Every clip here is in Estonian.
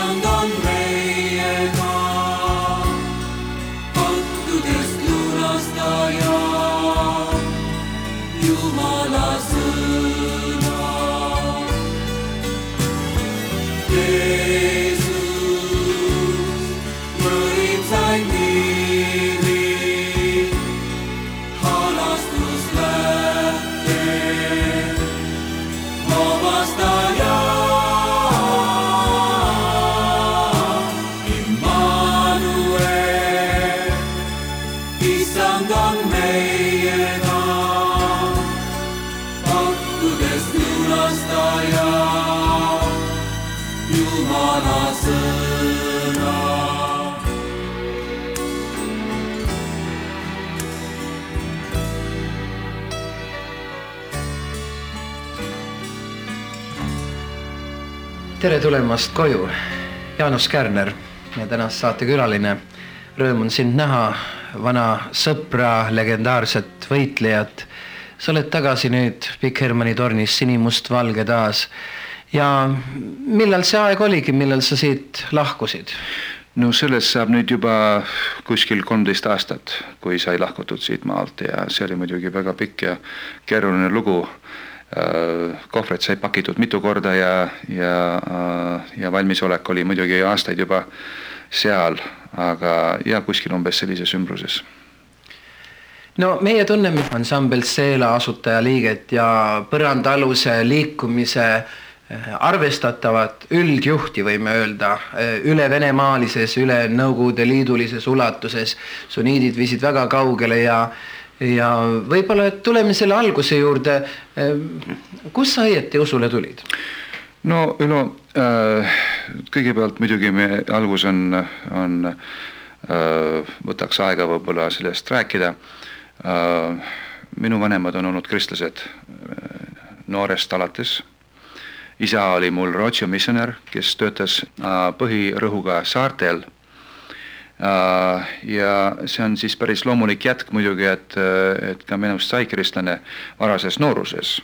London tere tulemast koju, Jaanus Kärner ja tänast saatekülaline. Rõõm on sind näha, vana sõpra, legendaarset võitlejat. sa oled tagasi nüüd Pikk Hermanni tornis sinimustvalge taas. ja millal see aeg oligi, millal sa siit lahkusid? no sellest saab nüüd juba kuskil kolmteist aastat, kui sai lahkutud siit maalt ja see oli muidugi väga pikk ja keeruline lugu. Kohvrid sai pakitud mitu korda ja, ja, ja valmisolek oli muidugi aastaid juba seal, aga ja kuskil umbes sellises ümbruses no meie tunneme ansambel Seela asutajaliiget ja põrandaaluse liikumise eh, arvestatavat üldjuhti võime öelda üle venemaalises, üle Nõukogude Liidulises ulatuses. suniidid viisid väga kaugele ja, ja võib-olla et tuleme selle alguse juurde. kus sa õieti usule tulid? no Ülo äh,, kõigepealt muidugi me algus on, on äh,, võtaks aega võib-olla sellest rääkida äh,. minu vanemad on olnud kristlased äh, noorest alates. isa oli mul Rootsi missionär, kes töötas äh, põhirõhuga saartel äh,. Ja see on siis päris loomulik jätk muidugi, et, et ka minust sai kristlane varases nooruses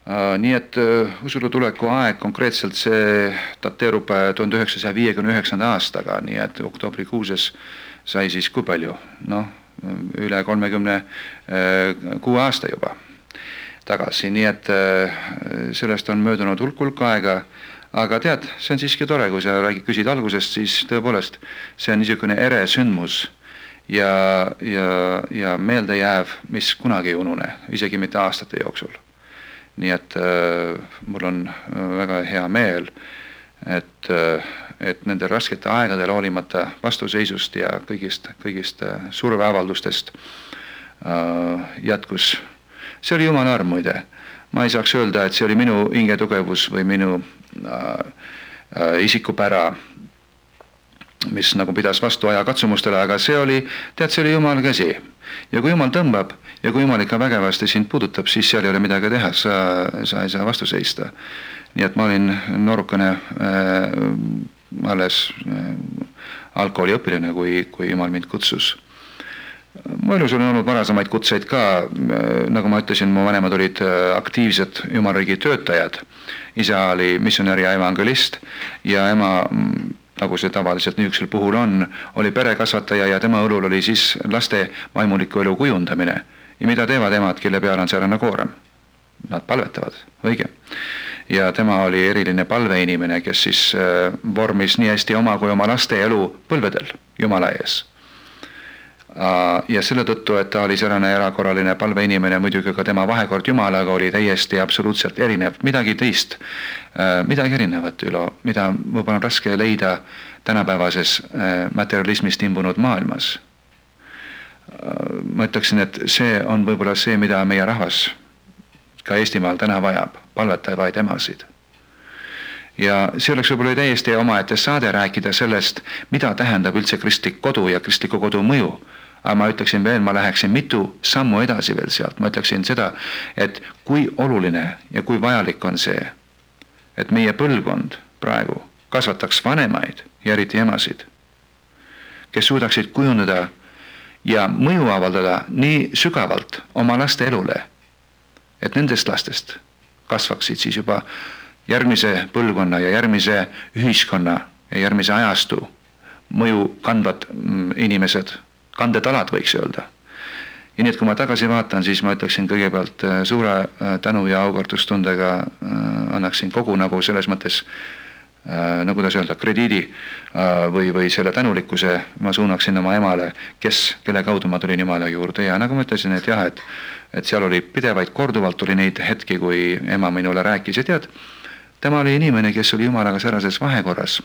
Uh, nii et usule tuleku aeg konkreetselt see dateerub tuhande üheksasaja viiekümne üheksanda aastaga, nii et oktoobrikuuses sai siis kui palju, noh, üle kolmekümne kuue aasta juba tagasi, nii et sellest on möödunud hulk-hulk aega. Aga tead, see on siiski tore, kui sa räägid, küsid algusest, siis tõepoolest see on niisugune ere sündmus ja, ja, ja meeldejääv, mis kunagi ei unune, isegi mitte aastate jooksul nii et äh, mul on väga hea meel, et äh,, et nendel rasketel aegadel hoolimata vastuseisust ja kõigist, kõigist äh, surveavaldustest äh, jätkus. see oli jumala arm muide, ma ei saaks öelda, et see oli minu hingetugevus või minu äh, äh, isikupära mis nagu pidas vastu aja katsumustele, aga see oli, tead, see oli jumala käsi. ja kui jumal tõmbab ja kui jumal ikka vägevasti sind puudutab, siis seal ei ole midagi teha, sa, sa ei saa vastu seista. nii et ma olin noorukene äh, alles äh, algkooliõpilane, kui, kui jumal mind kutsus. Mu elus on olnud varasemaid kutseid ka nagu ma ütlesin, mu vanemad olid äh, aktiivsed jumalriigi töötajad. isa oli missionär ja evangelist ja ema nagu see tavaliselt niisugusel puhul on, oli perekasvataja ja tema õlul oli siis laste vaimuliku elu kujundamine. ja mida teevad emad, kelle peal on säärane koorem? Nad palvetavad, õige. ja tema oli eriline palveinimene, kes siis äh, vormis nii hästi oma kui oma laste elu põlvedel Jumala ees ja selle tõttu, et ta oli selline erakorraline palveinimene, muidugi ka tema vahekord Jumalaga oli täiesti absoluutselt erinev, midagi teist, äh, midagi erinevat, Ülo, mida võib-olla on raske leida tänapäevases äh, materialismist imbunud maailmas. ma ütleksin, et see on võib-olla see, mida meie rahvas ka Eestimaal täna vajab, palvetavaid emasid ja see oleks võib-olla täiesti omaette saade rääkida sellest, mida tähendab üldse kristlik kodu ja kristliku kodu mõju aga ma ütleksin veel, ma läheksin mitu sammu edasi veel sealt, ma ütleksin seda, et kui oluline ja kui vajalik on see, et meie põlvkond praegu kasvataks vanemaid ja eriti emasid, kes suudaksid kujundada ja mõju avaldada nii sügavalt oma laste elule, et nendest lastest kasvaksid siis juba järgmise põlvkonna ja järgmise ühiskonna ja järgmise ajastu mõju kandvad mm, inimesed kandetalad, võiks öelda. ja nii, et kui ma tagasi vaatan, siis ma ütleksin kõigepealt äh, suure äh, tänu ja auvardustundega äh, annaksin kogu nagu selles mõttes no kuidas öelda, krediidi või, või selle tänulikkuse ma suunaksin oma emale, kes, kelle kaudu ma tulin Jumala juurde ja nagu ma ütlesin, et jah, et et seal oli pidevaid, korduvalt oli neid hetki, kui ema minule rääkis ja tead, tema oli inimene, kes oli Jumalaga särases vahekorras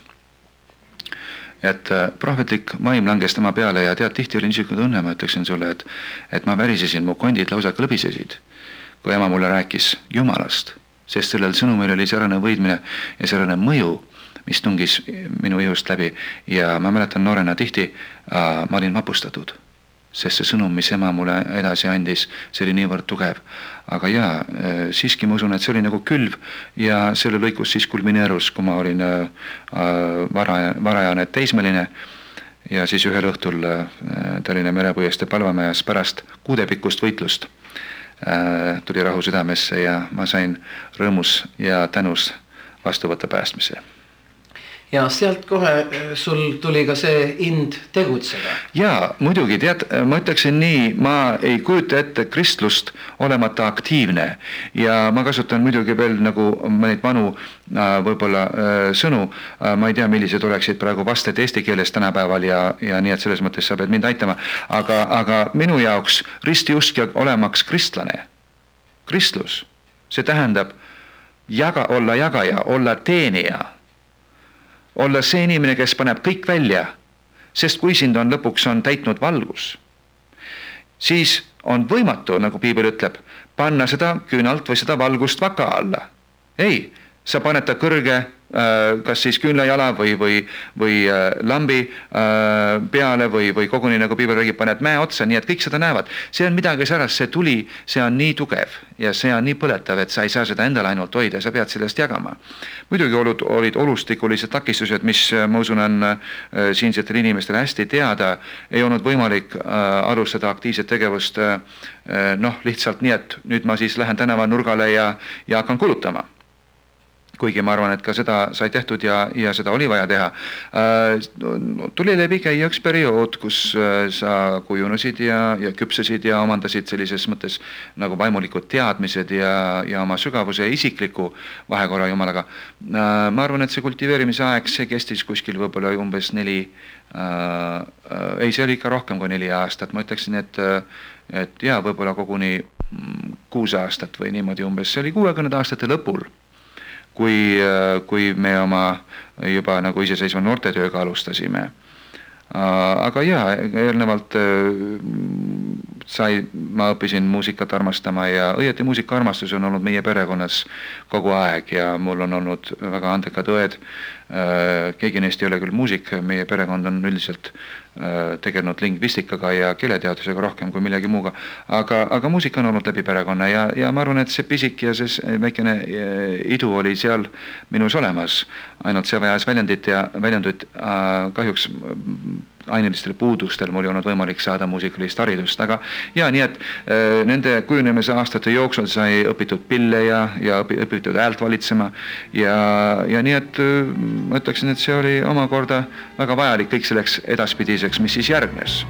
et äh, prohvetlik vaim langes tema peale ja tead, tihti oli niisugune tunne, ma ütleksin sulle, et et ma värisesin, mu kondid lausa klõbisesid, kui ema mulle rääkis Jumalast, sest sellel sõnumil oli säärane võidmine ja säärane mõju, mis tungis minu ihust läbi. Ja ma mäletan noorena tihti äh, ma olin vapustatud sest see sõnum, mis ema mulle edasi andis, see oli niivõrd tugev. aga jaa, äh, siiski ma usun, et see oli nagu külv ja selle lõikus siis kulmineerus, kui ma olin äh, äh vara, varajane teismeline ja siis ühel õhtul äh, Tallinna merepõieste palvamajas pärast kuudepikkust võitlust äh, tuli rahu südamesse ja ma sain rõõmus ja tänus vastu võtta päästmise ja sealt kohe äh, sul tuli ka see ind tegutseda. ja muidugi tead, ma ütleksin nii, ma ei kujuta ette kristlust olemata aktiivne. Ja ma kasutan muidugi veel nagu neid vanu äh, võib-olla sõnu, ma ei tea, millised oleksid praegu vasted eesti keeles tänapäeval ja, ja nii, et selles mõttes sa pead mind aitama, aga, aga minu jaoks ristiusk ja olemaks kristlane, kristlus, see tähendab jaga, olla jagaja, olla teenija olla see inimene, kes paneb kõik välja, sest kui sind on lõpuks on täitnud valgus, siis on võimatu, nagu piibel ütleb, panna seda küünalt või seda valgust vaka alla. ei, sa paned ta kõrge kas siis küünlajala või, või, või äh, lambi äh, peale või, või koguni nagu piibel räägib, paned mäe otsa, nii et kõik seda näevad. see on midagi särast, see tuli, see on nii tugev ja see on nii põletav, et sa ei saa seda endale ainult hoida, sa pead sellest jagama. muidugi olid, olid olustikulised takistused, mis ma usun, on siinsetele inimestele hästi teada, ei olnud võimalik alustada aktiivset tegevust noh, lihtsalt nii, et nüüd ma siis lähen tänavanurgale ja, ja hakkan kulutama kuigi ma arvan, et ka seda sai tehtud ja, ja seda oli vaja teha äh,. tuli läbi käia üks periood, kus äh, sa kujunesid ja, ja küpsesid ja omandasid sellises mõttes nagu vaimulikud teadmised ja, ja oma sügavuse isikliku vahekorra Jumalaga äh,. ma arvan, et see kultiveerimise aeg, see kestis kuskil võib-olla umbes neli äh,, ei, see oli ikka rohkem kui neli aastat, ma ütleksin, et et jaa, võib-olla koguni mm, kuus aastat või niimoodi umbes, see oli kuuekümnendate aastate lõpul kui, äh, kui me oma juba nagu iseseisva noortetööga alustasime. Äh, aga jaa, eelnevalt äh, sai, ma õppisin muusikat armastama ja õieti muusikaarmastus on olnud meie perekonnas kogu aeg ja mul on olnud väga andekad õed. keegi neist ei ole küll muusik, meie perekond on üldiselt Äh, tegelenud lingvistikaga ja keeleteadusega rohkem kui millegi muuga. aga, aga muusika on olnud läbi perekonna ja, ja ma arvan, et see pisik ja see väikene äh, idu oli seal minus olemas. ainult see vajas väljendit ja väljendit äh, kahjuks ainelistel puudustel mul ei olnud võimalik saada muusikalist haridust, aga ja nii, et äh, nende kujunemise aastate jooksul sai õpitud pille ja, ja õpitud häält valitsema ja, ja nii, et äh, ma ütleksin, et see oli omakorda väga vajalik kõik selleks edaspidiseks, mis siis järgnes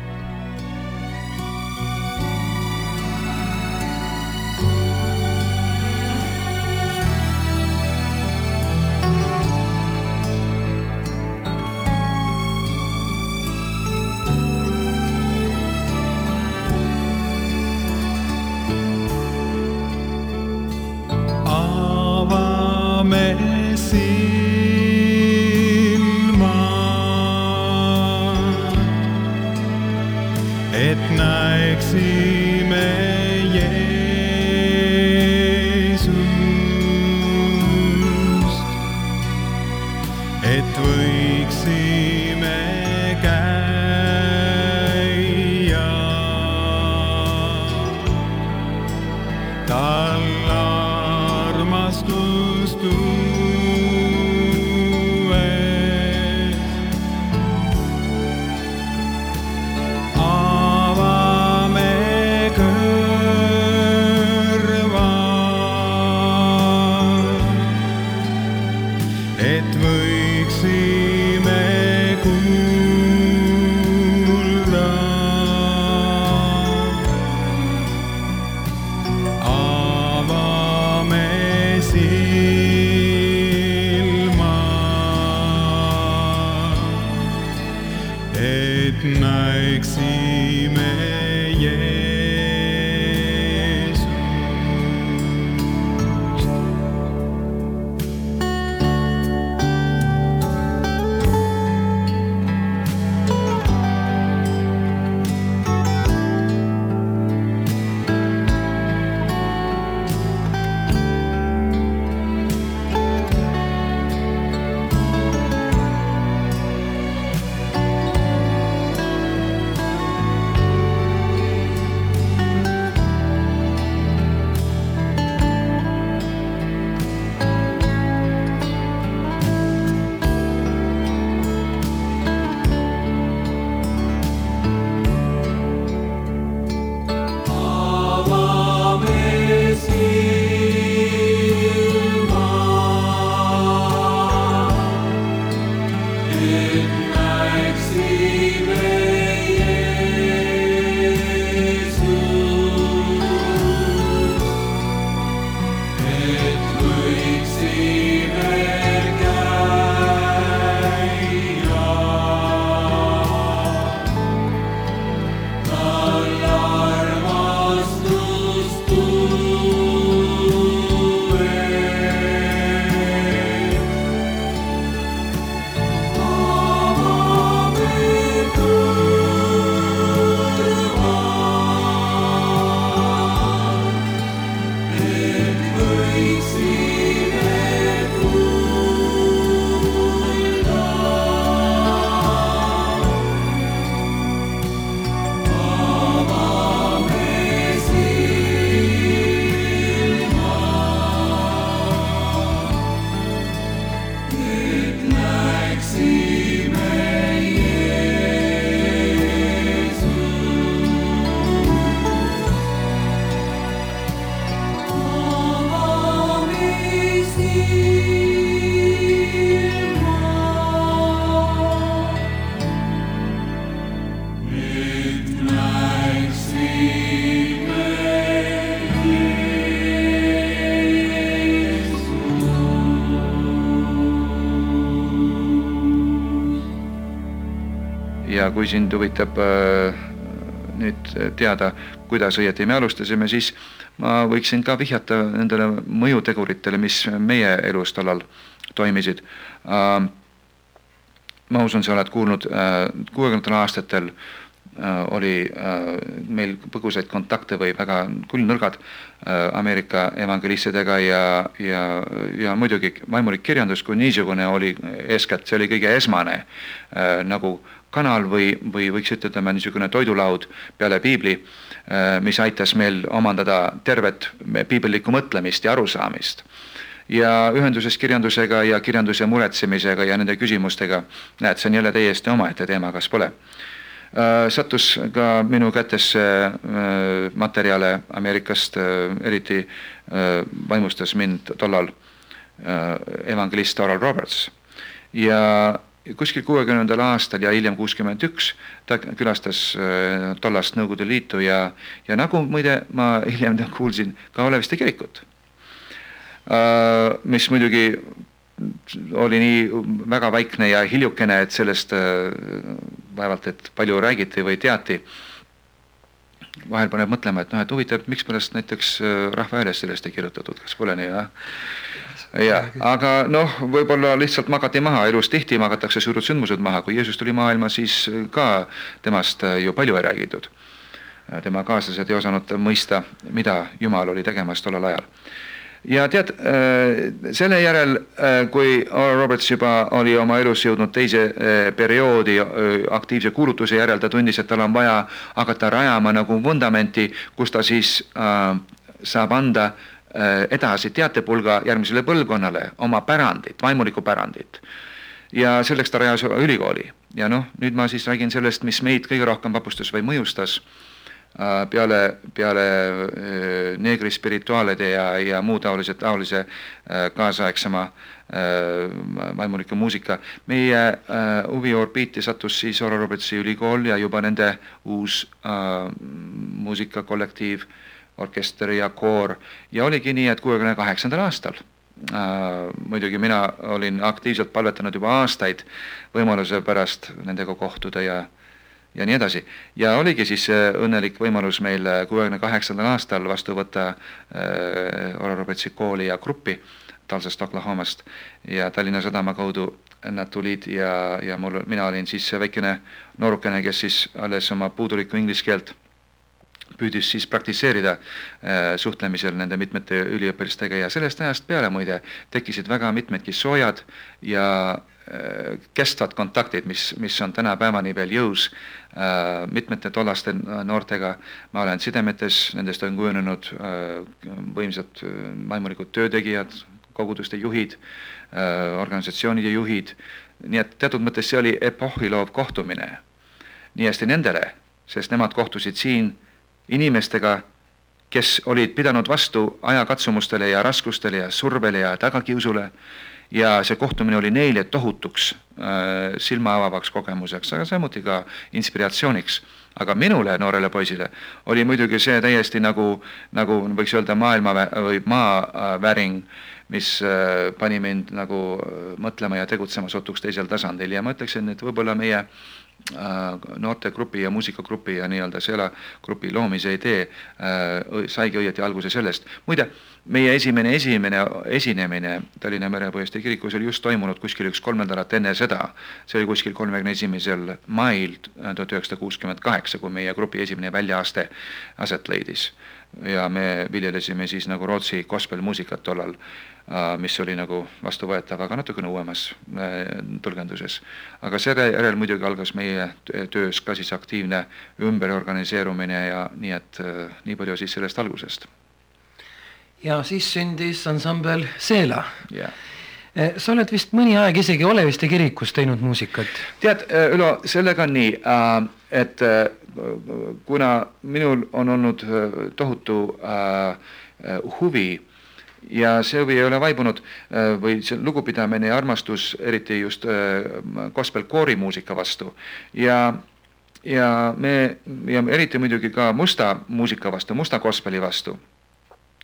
mercy. Kui sind huvitab äh, nüüd teada, kuidas õieti me alustasime, siis ma võiksin ka vihjata nendele mõjuteguritele, mis meie elus tollal toimisid. Äh, ma usun, sa oled kuulnud, äh, kuuekümnendatel aastatel oli meil põgusaid kontakte või väga küll nõrgad Ameerika evangelistidega ja, ja, ja muidugi vaimulik kirjandus kui niisugune oli eeskätt, see oli kõige esmane nagu kanal või, või võiks ütelda niisugune toidulaud peale piibli, äh, mis aitas meil omandada tervet piibellikku mõtlemist ja arusaamist. ja ühenduses kirjandusega ja kirjanduse muretsemisega ja nende küsimustega, näed, see on jälle täiesti omaette teema, kas pole Äh, sattus ka minu kätesse äh, materjale Ameerikast, eriti vaimustas mind tollal evangelist Oral Roberts ja kuskil kuuekümnendal aastal ja hiljem kuuskümmend üks ta külastas tollast Nõukogude Liitu ja, ja nagu muide ma hiljem kuulsin ka Oleviste kirikut, mis muidugi oli nii väga vaikne ja hiljukene, et sellest äh, vaevalt, et palju räägiti või teati. vahel paneb mõtlema, et noh, et huvitav, mikspärast näiteks äh, Rahva Hääles sellest ei kirjutatud, kas pole nii, jah? Jah, aga noh, võib-olla lihtsalt magati maha, elus tihti magatakse suured sündmused maha, kui Jeesus tuli maailma, siis ka temast ju palju ei räägitud. tema kaaslased ei osanud mõista, mida Jumal oli tegemas tollel ajal ja tead, äh, selle järel, äh, kui Roberts juba oli oma elus jõudnud teise äh, perioodi aktiivse kuulutuse järel, ta tundis, et tal on vaja hakata rajama nagu vundamenti, kus ta siis äh, saab anda äh, edasi teatepulga järgmisele põlvkonnale oma pärandit, vaimulikku pärandit. ja selleks ta rajas ülikooli ja noh, nüüd ma siis räägin sellest, mis meid kõige rohkem vapustas või mõjustas Äh, peale, peale äh, neegri spirituaalide ja, ja muu taolise, taolise äh, kaasaegsema vaimuliku muusika. meie huviorbiiti sattus siis Oral Robertsi ülikool ja juba nende uus äh, muusikakollektiiv, orkester ja koor ja oligi nii, et kuuekümne kaheksandal aastal Uh, muidugi mina olin aktiivselt palvetanud juba aastaid võimaluse pärast nendega kohtuda ja ja nii edasi. ja oligi siis õnnelik võimalus meil kuuekümne kaheksandal aastal vastu võtta äh, Oral Robertsi kooli ja gruppi Tulsast Oklahomast ja Tallinna Sadama kaudu nad tulid ja, ja mul, mina olin siis väikene noorukene, kes siis alles oma puudulikku inglise keelt püüdis siis praktiseerida äh, suhtlemisel nende mitmete üliõpilastega ja sellest ajast peale muide tekkisid väga mitmedki soojad ja äh, kestvad kontaktid, mis, mis on tänapäevani veel jõus äh, mitmete tollaste noortega. ma olen sidemetes, nendest on kujunenud võimsad vaimulikud töötegijad, koguduste juhid organisatsioonide juhid, nii et teatud mõttes see oli epohhi loov kohtumine. nii hästi nendele, sest nemad kohtusid siin inimestega, kes olid pidanud vastu ajakatsumustele ja raskustele ja survele ja tagakiusule ja see kohtumine oli neile tohutuks äh, silma avavaks kogemuseks, aga samuti ka inspiratsiooniks. aga minule, noorele poisile, oli muidugi see täiesti nagu, nagu võiks öelda maailma või maaväring, mis äh, pani mind nagu äh, mõtlema ja tegutsema sootuks teisel tasandil ja ma ütleksin, et võib-olla meie noortegrupi ja muusikagrupi ja nii-öelda selle grupi loomise idee äh, saigi õieti alguse sellest. muide, meie esimene, esimene esinemine Tallinna Merepoiste kirikus oli just toimunud kuskil üks kolm nädalat enne seda. see oli kuskil kolmekümne esimesel mail tuhat üheksasada kuuskümmend kaheksa, kui meie grupi esimene väljaaste aset leidis. ja me viljelesime siis nagu Rootsi gospelmuusikat tollal Äh, mis oli nagu vastuvõetav, aga natukene uuemas äh, tõlgenduses. aga selle järel muidugi algas meie töös ka siis aktiivne ümberorganiseerumine ja nii et äh, nii palju siis sellest algusest. ja siis sündis ansambel Seela yeah sa oled vist mõni aeg isegi Oleviste kirikus teinud muusikat? tead, Ülo, sellega on nii, et kuna minul on olnud tohutu huvi ja see huvi ei ole vaibunud äh, või see lugupidamine ja armastus, eriti just äh, gospel koorimuusika vastu. Ja ja me ja eriti muidugi ka musta muusika vastu, musta gospeli vastu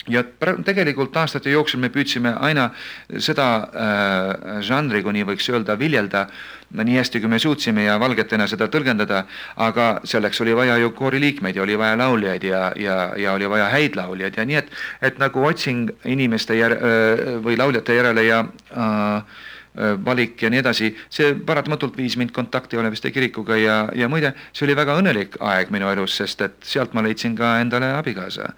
ja tegelikult aastate jooksul me püüdsime aina seda äh, žanri, kui nii võiks öelda, viljelda nii hästi, kui me suutsime ja valgetena seda tõlgendada, aga selleks oli vaja ju kooriliikmeid ja oli vaja lauljaid ja, ja, ja oli vaja häid lauljaid ja nii, et, et nagu otsing inimeste jär- äh, või lauljate järele ja äh, äh, valik ja nii edasi, see paratamatult viis mind kontakti Oleviste kirikuga ja, ja muide, see oli väga õnnelik aeg minu elus, sest et sealt ma leidsin ka endale abikaasa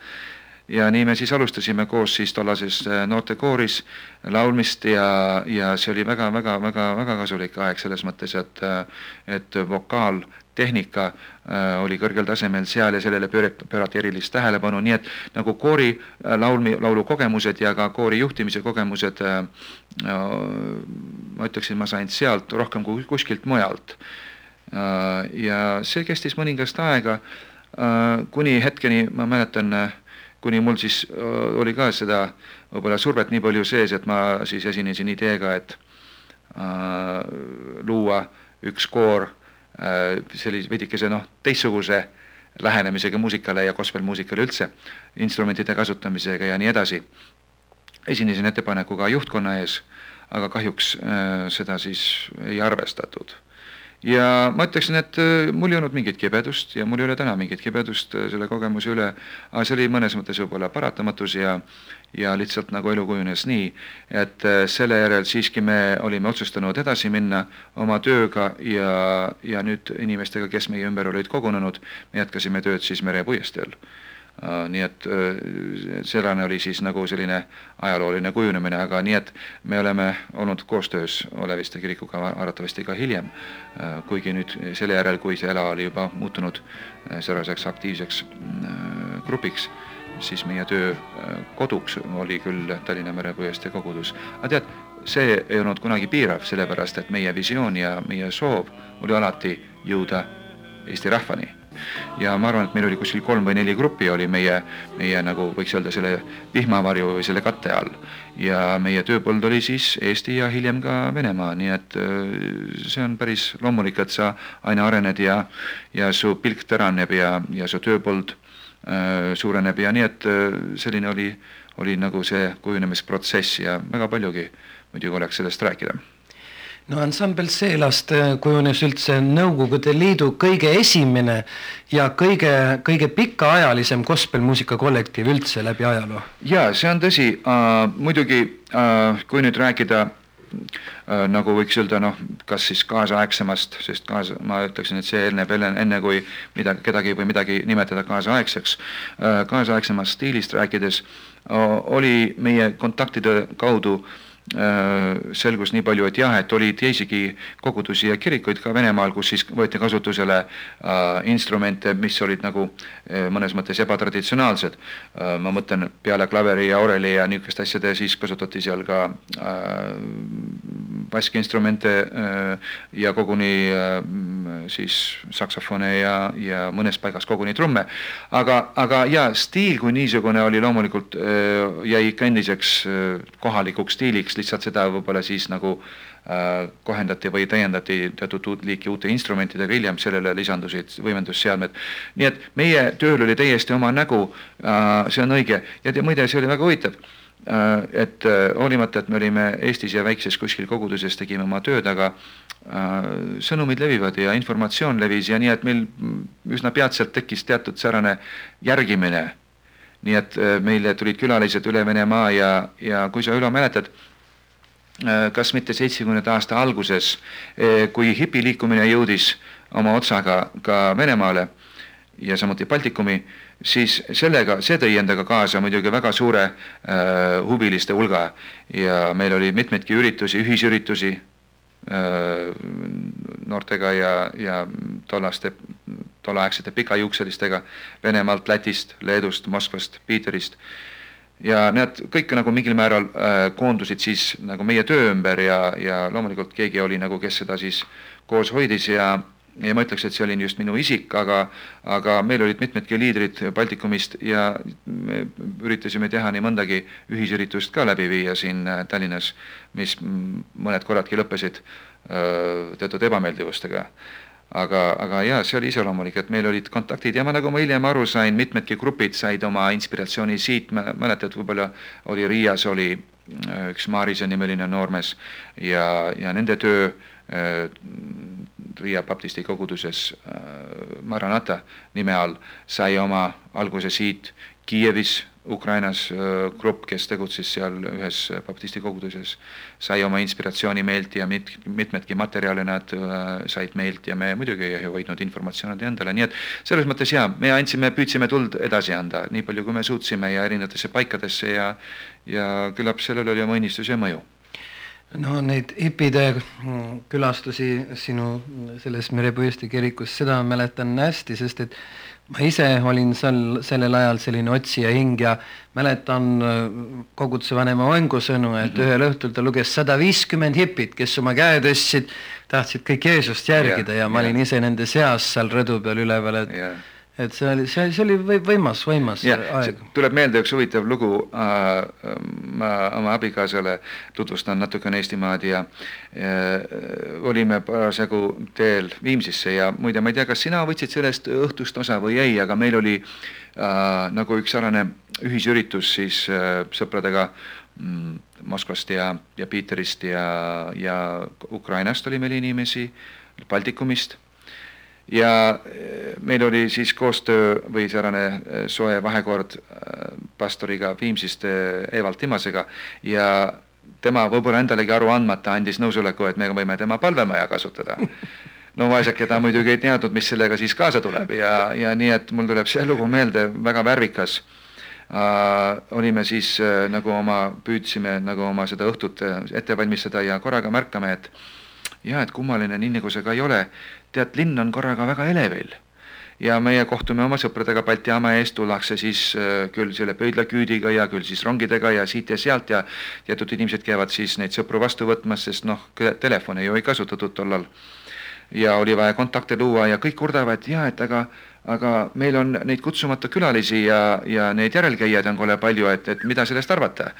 ja nii me siis alustasime koos siis tollases äh, noortekooris laulmist ja, ja see oli väga-väga-väga-väga kasulik aeg selles mõttes, et, äh, et vokaal tehnika äh, oli kõrgel tasemel seal ja sellele pöörati, pöörati erilist tähelepanu, nii et nagu koori äh, laulmi, laulu kogemused ja ka koori juhtimise kogemused äh, ma ütleksin, ma sain sealt rohkem kui kuskilt mujalt äh,. ja see kestis mõningast aega kuni hetkeni, ma mäletan kuni mul siis äh, oli ka seda võib-olla survet nii palju sees, et ma siis esinesin ideega, et äh, luua üks koor Äh, sellise veidikese noh, teistsuguse lähenemisega muusikale ja gospelmuusikale üldse, instrumentide kasutamisega ja nii edasi. esinesin ettepanekuga juhtkonna ees, aga kahjuks äh, seda siis ei arvestatud ja ma ütleksin, et äh, mul ei olnud mingit kibedust ja mul ei ole täna mingit kibedust äh, selle kogemuse üle, aga see oli mõnes mõttes võib-olla paratamatus ja ja lihtsalt nagu elu kujunes nii, et äh, selle järel siiski me olime otsustanud edasi minna oma tööga ja, ja nüüd inimestega, kes meie ümber olid kogunenud, me jätkasime tööd siis Merepuiesteel nii et äh, sellane oli siis nagu selline ajalooline kujunemine, aga nii et me oleme olnud koostöös Oleviste kirikuga arvatavasti ka hiljem, äh, kuigi nüüd selle järel, kui see ala oli juba muutunud selliseks aktiivseks grupiks, siis meie töö koduks oli küll Tallinna Merepuiestee kogudus. aga tead, see ei olnud kunagi piirav, sellepärast et meie visioon ja meie soov oli alati jõuda Eesti rahvani ja ma arvan, et meil oli kuskil kolm või neli gruppi oli meie, meie nagu võiks öelda selle vihmavarju või selle katte all. ja meie tööpõld oli siis Eesti ja hiljem ka Venemaa, nii et äh, see on päris loomulik, et sa aina arened ja, ja su pilk teraneb ja, ja su tööpõld äh, suureneb. Ja nii et äh, selline oli, oli nagu see kujunemisprotsess ja väga paljugi muidugi oleks sellest rääkida no ansambel Seelast äh, kujunes üldse Nõukogude Liidu kõige esimene ja kõige, kõige pikaajalisem gospelmuusika kollektiiv üldse läbi ajaloo. jaa, see on tõsi uh,, muidugi uh, kui nüüd rääkida uh, nagu võiks öelda noh, kas siis kaasaegsemast, sest kaasa, ma ütleksin, et see eelneb enne, enne kui midagi, kedagi või midagi nimetada kaasaegseks uh,, kaasaegsemast stiilist rääkides uh, oli meie kontaktide kaudu uh, selgus nii palju, et jah, et oli teisigi kogudusi ja kirikuid ka Venemaal, kus siis võeti kasutusele äh, instrumente, mis olid nagu äh, mõnes mõttes ebatraditsionaalsed äh,. ma mõtlen peale klaveri ja oreli ja niisuguste asjade, siis kasutati seal ka äh, baskinstrumente äh, ja koguni äh, siis saksofone ja, ja mõnes paigas koguni trumme. aga, aga ja stiil kui niisugune oli loomulikult äh,, jäi ikka endiseks äh, kohalikuks stiiliks miks lihtsalt seda võib-olla siis nagu äh, kohendati või täiendati teatud uut liiki uute instrumentidega, hiljem sellele lisandusid võimendusseadmed. nii et meie tööl oli täiesti oma nägu äh,, see on õige ja te, muide, see oli väga huvitav äh,, et äh, hoolimata, et me olime Eestis ja väikses kuskil koguduses, tegime oma tööd, aga äh, sõnumid levivad ja informatsioon levis ja nii, et meil üsna peatselt tekkis teatud säärane järgimine nii et äh, meile tulid külalised üle Venemaa ja, ja kui sa, Ülo, mäletad, kas mitte seitsmekümnendate aasta alguses, äh, kui hipiliikumine jõudis oma otsaga ka Venemaale ja samuti Baltikumi, siis sellega, see tõi endaga kaasa muidugi väga suure äh, huviliste hulga. Ja meil oli mitmeidki üritusi, ühisüritusi äh, noortega ja, ja tollaste, tolleaegsete pikajuukselistega Venemaalt, Lätist, Leedust, Moskvast, Piiterist. äh, ja need kõik nagu mingil määral äh, koondusid siis nagu meie töö ümber ja, ja loomulikult keegi oli nagu, kes seda siis koos hoidis ja, ja ma ütleks, et see oli just minu isik, aga, aga meil olid mitmedki liidrid Baltikumist ja me üritasime teha nii mõndagi ühisüritust ka läbi viia siin äh, Tallinnas, mis mõned korradki lõppesid äh, teatud ebameeldivustega aga, aga jaa, see oli iseloomulik, et meil olid kontaktid. Ja ma, nagu ma hiljem aru sain, mitmedki grupid said oma inspiratsiooni siit, mäletad, võib-olla oli Riias oli äh, üks Marise nimeline noormees ja, ja nende töö äh, Riia baptisti koguduses äh, Maranata nime all sai oma alguse siit Kiievis Ukrainas äh, grupp, kes tegutses seal ühes baptisti koguduses, sai oma inspiratsiooni meilt ja mit-, mitmetki materjale nad äh, said meilt ja me muidugi ei hoidnud informatsiooni endale, nii et selles mõttes jaa, me andsime, püüdsime tuld edasi anda, nii palju kui me suutsime ja erinevatesse paikadesse ja ja küllap sellel oli oma õnnistus ja mõju. No neid hipide külastusi sinu selles Merepuiestee kirikus, seda mäletan hästi, sest et ma ise olin seal sellel ajal selline otsija hing ja mäletan äh, koguduse vanema vangusõnu, et mm -hmm. ühel õhtul ta luges sada viiskümmend hipit, kes oma käe tõstsid, tahtsid kõik Jeesust järgida yeah, ja ma yeah. olin ise nende seas seal rõdu peal üleval, et yeah et see oli, see, see oli võimas, võimas ja, aeg. tuleb meelde üks huvitav lugu äh,, ma oma abikaasale tutvustan natukene Eestimaad ja äh, olime parasjagu teel Viimsisse ja muide, ma ei tea, kas sina võtsid sellest õhtust osa või ei, aga meil oli äh, nagu üks sarnane ühisüritus siis äh, sõpradega mm, Moskvast ja, ja Piiterist ja, ja Ukrainast oli meil inimesi, Baltikumist ja eh, meil oli siis koostöö või säärane eh, soe vahekord eh, pastoriga Viimsist Evald Timasega ja tema võib-olla endalegi aru andmata andis nõusoleku, et me võime tema palvemaja kasutada. no vaeseke ta muidugi ei teadnud, mis sellega siis kaasa tuleb ja, ja nii, et mul tuleb see lugu meelde, väga värvikas Uh, olime siis uh, nagu oma, püüdsime nagu oma seda õhtut ette valmistada ja korraga märkame, et ja et kummaline, nii nagu see ka ei ole, tead, linn on korraga väga elevil. Ja meie kohtume oma sõpradega Balti jaama ees, tullakse siis äh, küll selle pöidlaküüdiga ja küll siis rongidega ja siit ja sealt ja teatud inimesed käivad siis neid sõpru vastu võtmas, sest noh, telefone ju ei kasutatud tollal. ja oli vaja kontakte luua ja kõik kurdavad ja et aga, aga meil on neid kutsumata külalisi ja, ja neid järelkäijaid on kole palju, et, et mida sellest arvata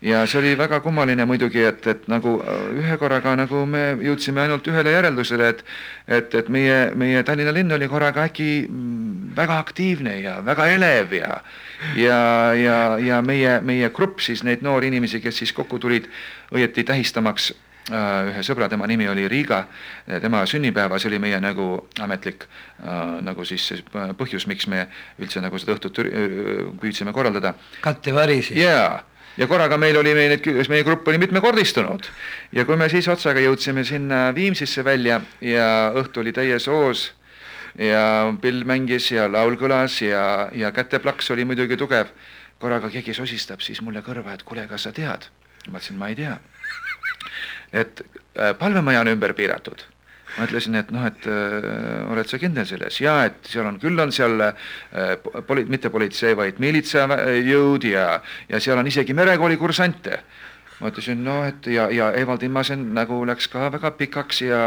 ja see oli väga kummaline muidugi, et, et nagu äh, ühe korraga nagu me jõudsime ainult ühele järeldusele, et et, et meie, meie Tallinna linn oli korraga äkki mm, väga aktiivne ja väga elev ja ja, ja, ja meie, meie grupp siis neid noori inimesi, kes siis kokku tulid õieti tähistamaks äh, ühe sõbra, tema nimi oli Riiga, tema sünnipäeva, see oli meie nagu ametlik äh, nagu siis põhjus, miks me üldse nagu seda õhtut püüdsime korraldada. kattevari siis? jaa ja korraga meil oli meil need, meie grupp oli mitmekordistunud ja kui me siis otsaga jõudsime sinna Viimsisse välja ja õhtu oli täies hoos ja pill mängis ja laul kõlas ja, ja käteplaks oli muidugi tugev, korraga keegi sosistab siis mulle kõrva, et kuule, kas sa tead? ma ütlesin, ma ei tea. et äh, palvemaja on ümber piiratud ma ütlesin, et noh, et äh, oled sa kindel selles? Ja et seal on, küll on seal äh, poli-, mitte politsei, vaid miilitsajõud ja, ja seal on isegi merekooli kursante. Ma ütlesin, no et ja, ja Evald Immasen nägu läks ka väga pikaks ja,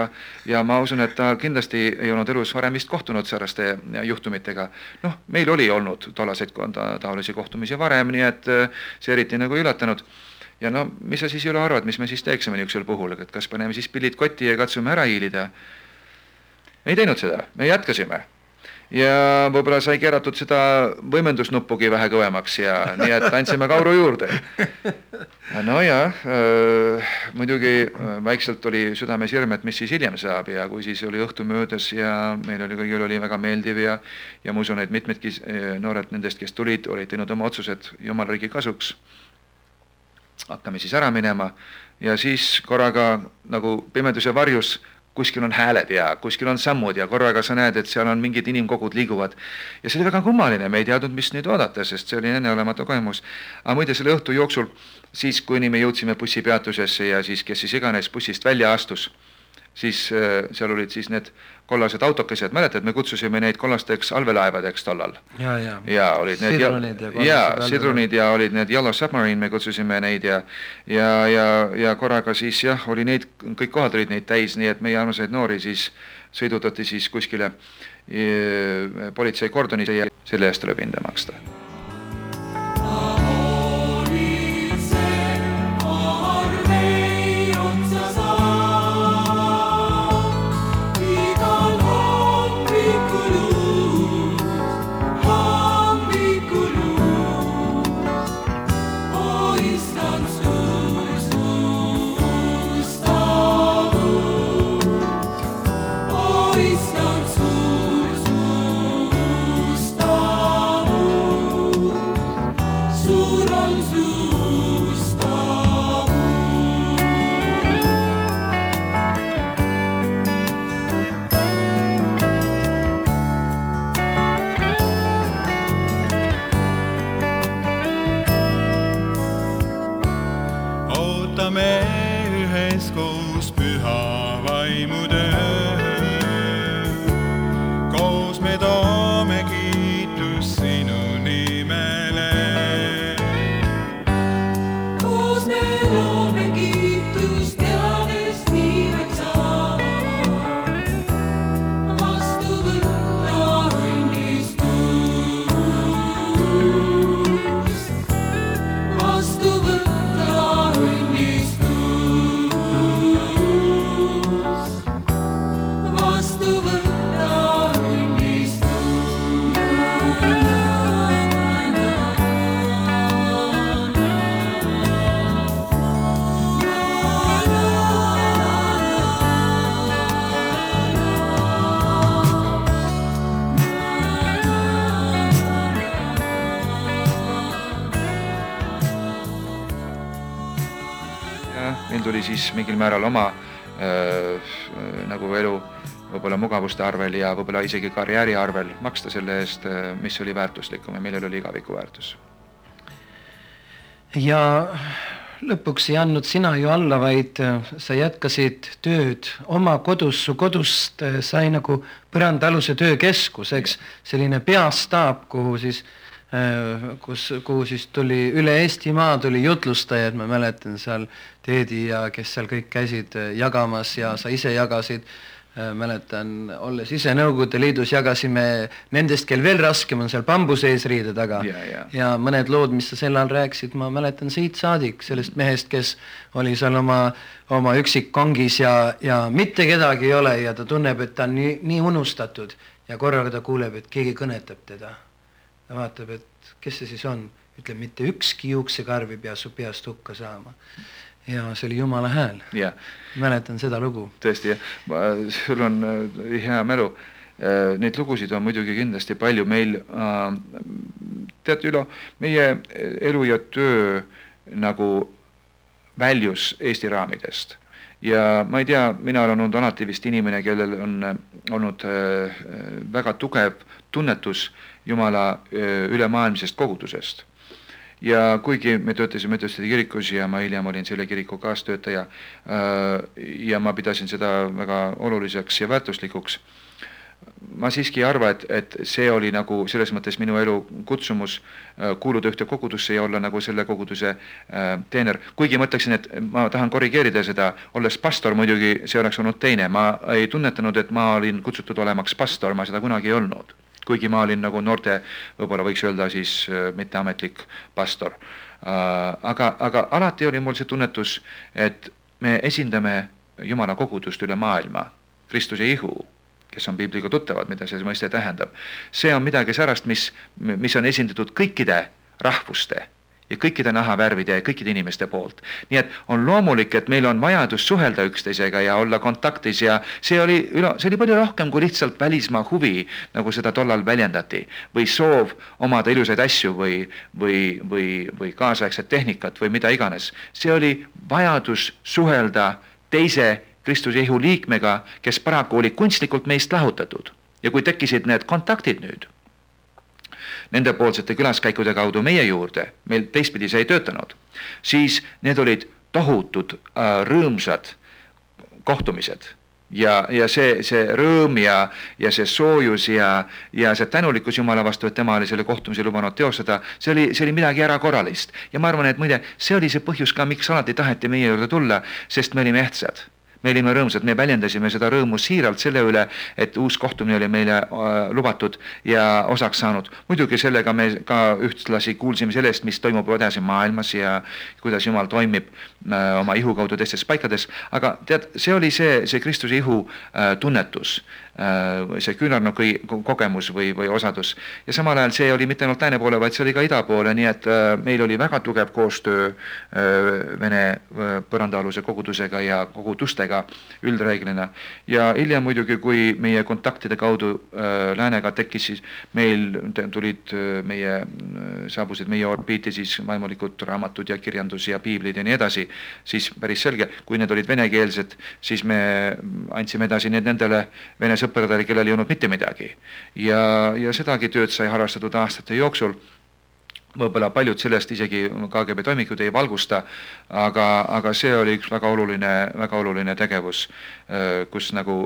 ja ma usun, et ta kindlasti ei olnud elus varem vist kohtunud sääreste juhtumitega. noh, meil oli olnud tollaseid taolisi kohtumisi varem, nii et äh, see eriti nagu ei üllatanud ja no mis sa siis, Ülo, arvad, mis me siis teeksime niisugusel puhul, et kas paneme siis pillid kotti ja katsume ära hiilida? ei teinud seda, me jätkasime. ja võib-olla sai keeratud seda võimendusnuppugi vähe kõvemaks ja nii et andsime kauru juurde. nojah äh,, muidugi äh, vaikselt oli südames hirm, et mis siis hiljem saab ja kui siis oli õhtu möödas ja meil oli kõigil oli väga meeldiv ja ja ma usun, et mitmedki äh, noored nendest, kes tulid, olid teinud oma otsused jumala riigi kasuks hakkame siis ära minema ja siis korraga nagu pimeduse varjus kuskil on hääled ja kuskil on sammud ja korraga sa näed, et seal on mingid inimkogud liiguvad. ja see oli väga kummaline, me ei teadnud, mis nüüd oodata, sest see oli enneolematu kogemus. aga muide, selle õhtu jooksul, siis kuni me jõudsime bussipeatusesse ja siis, kes siis iganes bussist välja astus siis äh, seal olid siis need kollased autokesed, mäletad, me kutsusime neid kollasteks allveelaevadeks tollal. ja, ja. ja olid need sidrunid ja, ja sidrunid ja olid need Yellow Submarine, me kutsusime neid ja ja, ja, ja korraga siis jah, oli neid, kõik kohad olid neid täis, nii et meie armsaid noori siis sõidutati siis kuskile e, politsei kordonisse ja selle eest tuleb hinde maksta siis mingil määral oma äh, nagu elu võib-olla mugavuste arvel ja võib-olla isegi karjääri arvel maksta selle eest, mis oli väärtuslikum ja millel oli igaviku väärtus. ja lõpuks ei andnud sina ju alla, vaid äh, sa jätkasid tööd oma kodus, su kodust äh, sai nagu põrandaaluse töökeskus, eks, selline peastaap, kuhu siis äh, kus, kuhu siis tuli üle Eestimaa tuli jutlustajaid, ma mäletan seal Teedi ja kes seal kõik käisid äh, jagamas ja sa ise jagasid äh, mäletan, olles ise Nõukogude Liidus, jagasime nendest, kel veel raskem on seal bambuse eesriide taga Ja, ja. ja mõned lood, mis sa sel ajal rääkisid, ma mäletan siit saadik, sellest mehest, kes oli seal oma, oma üksikkongis ja, ja mitte kedagi ei ole ja ta tunneb, et ta on nii, nii unustatud ja korraga ta kuuleb, et keegi kõnetab teda. Ta vaatab, et kes see siis on, ütleb, mitte ükski juuksekarv ei pea su peast hukka saama. ja see oli Jumala hääl, jah, mäletan seda lugu. tõesti, sul on äh, hea mälu. Neid lugusid on muidugi kindlasti palju, meil äh, tead, Ülo, meie elu ja töö nagu väljus Eesti raamidest ja ma ei tea, mina olen olnud alati vist inimene, kellel on äh, olnud äh, väga tugev tunnetus Jumala äh, ülemaailmsest kogudusest. ja kuigi me töötasime Ütluste kirikus ja ma hiljem olin selle kiriku kaastöötaja ja ma pidasin seda väga oluliseks ja väärtuslikuks, ma siiski ei arva, et, et see oli nagu selles mõttes minu elu kutsumus äh, kuuluda ühte kogudusse ja olla nagu selle koguduse äh, teener. kuigi ma ütleksin, et ma tahan korrigeerida seda, olles pastor muidugi, see oleks olnud teine, ma ei tunnetanud, et ma olin kutsutud olemaks pastor, ma seda kunagi ei olnud. Kuigi ma olin nagu noorte, võib-olla võiks öelda siis äh, mitteametlik pastor äh,. aga, aga alati oli mul see tunnetus, et me esindame Jumala kogudust üle maailma, Kristuse ihu kes on piibliga tuttavad, mida see mõiste tähendab. see on midagi särast, mis, mis on esindatud kõikide rahvuste ja kõikide nahavärvide ja kõikide inimeste poolt. nii et on loomulik, et meil on vajadus suhelda üksteisega ja olla kontaktis ja see oli üle, see oli palju rohkem kui lihtsalt välismaa huvi, nagu seda tollal väljendati, või soov omada ilusaid asju või, või, või, või kaasaegset tehnikat või mida iganes. see oli vajadus suhelda teise Kristuse ihu liikmega, kes paraku oli kunstlikult meist lahutatud. ja kui tekkisid need kontaktid nüüd, nendepoolsete külaskäikude kaudu meie juurde, meil teistpidi see ei töötanud, siis need olid tohutud äh, rõõmsad kohtumised. Ja, ja see, see rõõm ja, ja see soojus ja, ja see tänulikkus Jumala vastu, et tema oli selle kohtumise lubanud teostada, see oli, see oli midagi erakorralist. ja ma arvan, et muide, see oli see põhjus ka, miks alati taheti meie juurde tulla, sest me olime ehtsad me olime rõõmsad, me väljendasime seda rõõmu siiralt selle üle, et uus kohtumine oli meile äh, lubatud ja osaks saanud. muidugi sellega me ka ühtlasi kuulsime sellest, mis toimub edasi maailmas ja kuidas Jumal toimib äh, oma ihu kaudu teistes paikades, aga tead, see oli see, see Kristuse ihu äh, tunnetus see küünarnuki kogemus või, või osadus. ja samal ajal see oli mitte ainult lääne poole, vaid see oli ka ida poole, nii et äh, meil oli väga tugev koostöö äh, Vene äh, põrandaaluse kogudusega ja kogudustega üldreeglina. ja hiljem muidugi, kui meie kontaktide kaudu äh, läänega tekkis, siis meil tulid äh, meie äh,, saabusid meie orbiiti siis vaimulikud raamatud ja kirjandus ja piiblid ja nii edasi, siis päris selge, kui need olid venekeelsed, siis me andsime edasi need nendele vene sõpradele, kellel ei olnud mitte midagi. ja, ja sedagi tööd sai harrastatud aastate jooksul võib-olla paljud sellest isegi KGB toimikud ei valgusta, aga, aga see oli üks väga oluline, väga oluline tegevus, kus nagu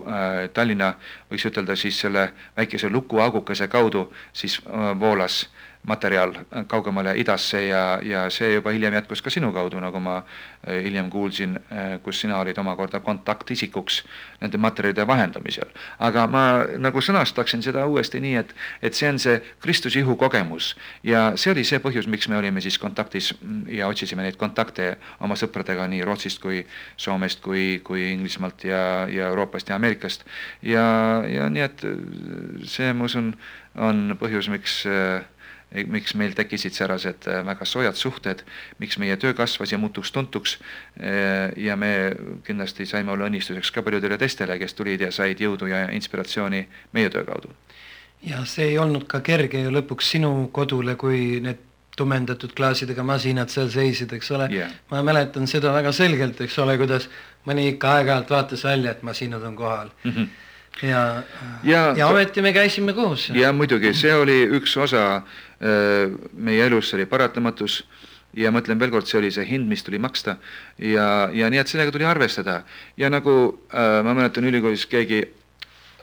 Tallinna, võiks ütelda siis selle väikese lukuaugukese kaudu siis voolas materjal kaugemale idasse ja, ja see juba hiljem jätkus ka sinu kaudu, nagu ma äh, hiljem kuulsin, äh, kus sina olid omakorda kontaktisikuks nende materjalide vahendamisel. aga ma nagu sõnastaksin seda uuesti nii, et, et see on see Kristuse ihu kogemus ja see oli see põhjus, miks me olime siis kontaktis ja otsisime neid kontakte oma sõpradega nii Rootsist kui Soomest kui, kui Inglismaalt ja, ja Euroopast ja Ameerikast. ja, ja nii et see, ma usun, on põhjus, miks äh, miks meil tekkisid säärased äh, väga soojad suhted, miks meie töö kasvas ja muutus tuntuks. Äh, ja me kindlasti saime olla õnnistuseks ka paljudele teistele, kes tulid ja said jõudu ja inspiratsiooni meie töö kaudu. ja see ei olnud ka kerge ju lõpuks sinu kodule, kui need tumendatud klaasidega masinad seal seisid, eks ole yeah.. ma mäletan seda väga selgelt, eks ole, kuidas mõni ikka aeg-ajalt vaatas välja, et masinad on kohal mm. -hmm ja, ja, ja ometi me käisime koos. ja muidugi, see oli üks osa äh, meie elus, see oli paratamatus ja ma ütlen veel kord, see oli see hind, mis tuli maksta ja, ja nii, et sellega tuli arvestada ja nagu äh, ma mäletan ülikoolis keegi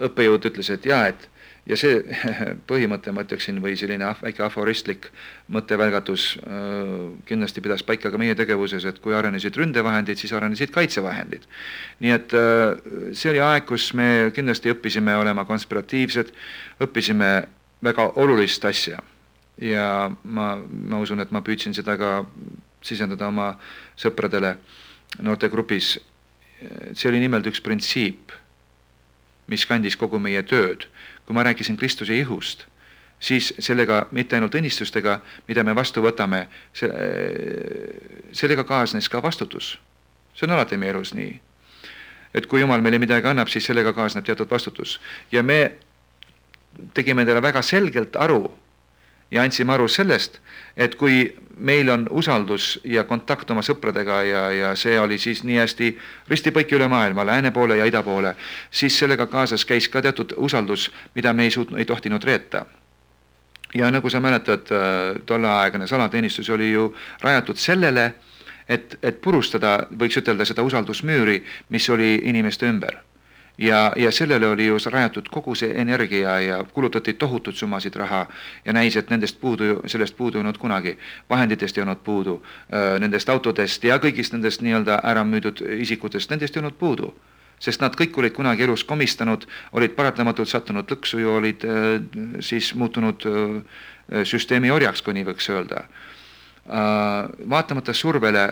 õppejõud ütles, et jaa, et ja see põhimõte, ma ütleksin, või selline väike aforistlik mõttevälgatus äh, kindlasti pidas paika ka meie tegevuses, et kui arenesid ründevahendid, siis arenesid kaitsevahendid. nii et äh, see oli aeg, kus me kindlasti õppisime olema konspiratiivsed, õppisime väga olulist asja. Ja ma, ma usun, et ma püüdsin seda ka sisendada oma sõpradele noortegrupis. see oli nimelt üks printsiip, mis kandis kogu meie tööd kui ma rääkisin Kristuse ihust, siis sellega, mitte ainult õnnistustega, mida me vastu võtame, see, sellega kaasnes ka vastutus. see on alati meie elus nii. et kui Jumal meile midagi annab, siis sellega kaasneb teatud vastutus ja me tegime endale väga selgelt aru ja andsime aru sellest, et kui meil on usaldus ja kontakt oma sõpradega ja, ja see oli siis nii hästi ristipõiki üle maailma, lääne poole ja ida poole, siis sellega kaasas käis ka teatud usaldus, mida me ei suutnud, ei tohtinud reeta. ja nagu sa mäletad, äh, tolleaegne salateenistus oli ju rajatud sellele, et, et purustada, võiks ütelda, seda usaldusmüüri, mis oli inimeste ümber ja, ja sellele oli ju rajatud kogu see energia ja kulutati tohutud summasid raha ja näis, et nendest puudu, sellest puudu ei olnud kunagi. vahenditest ei olnud puudu, nendest autodest ja kõigist nendest nii-öelda ära müüdud isikutest, nendest ei olnud puudu. sest nad kõik olid kunagi elus komistanud, olid paratamatult sattunud lõksu ja olid siis muutunud süsteemi orjaks, kui nii võiks öelda. vaatamata survele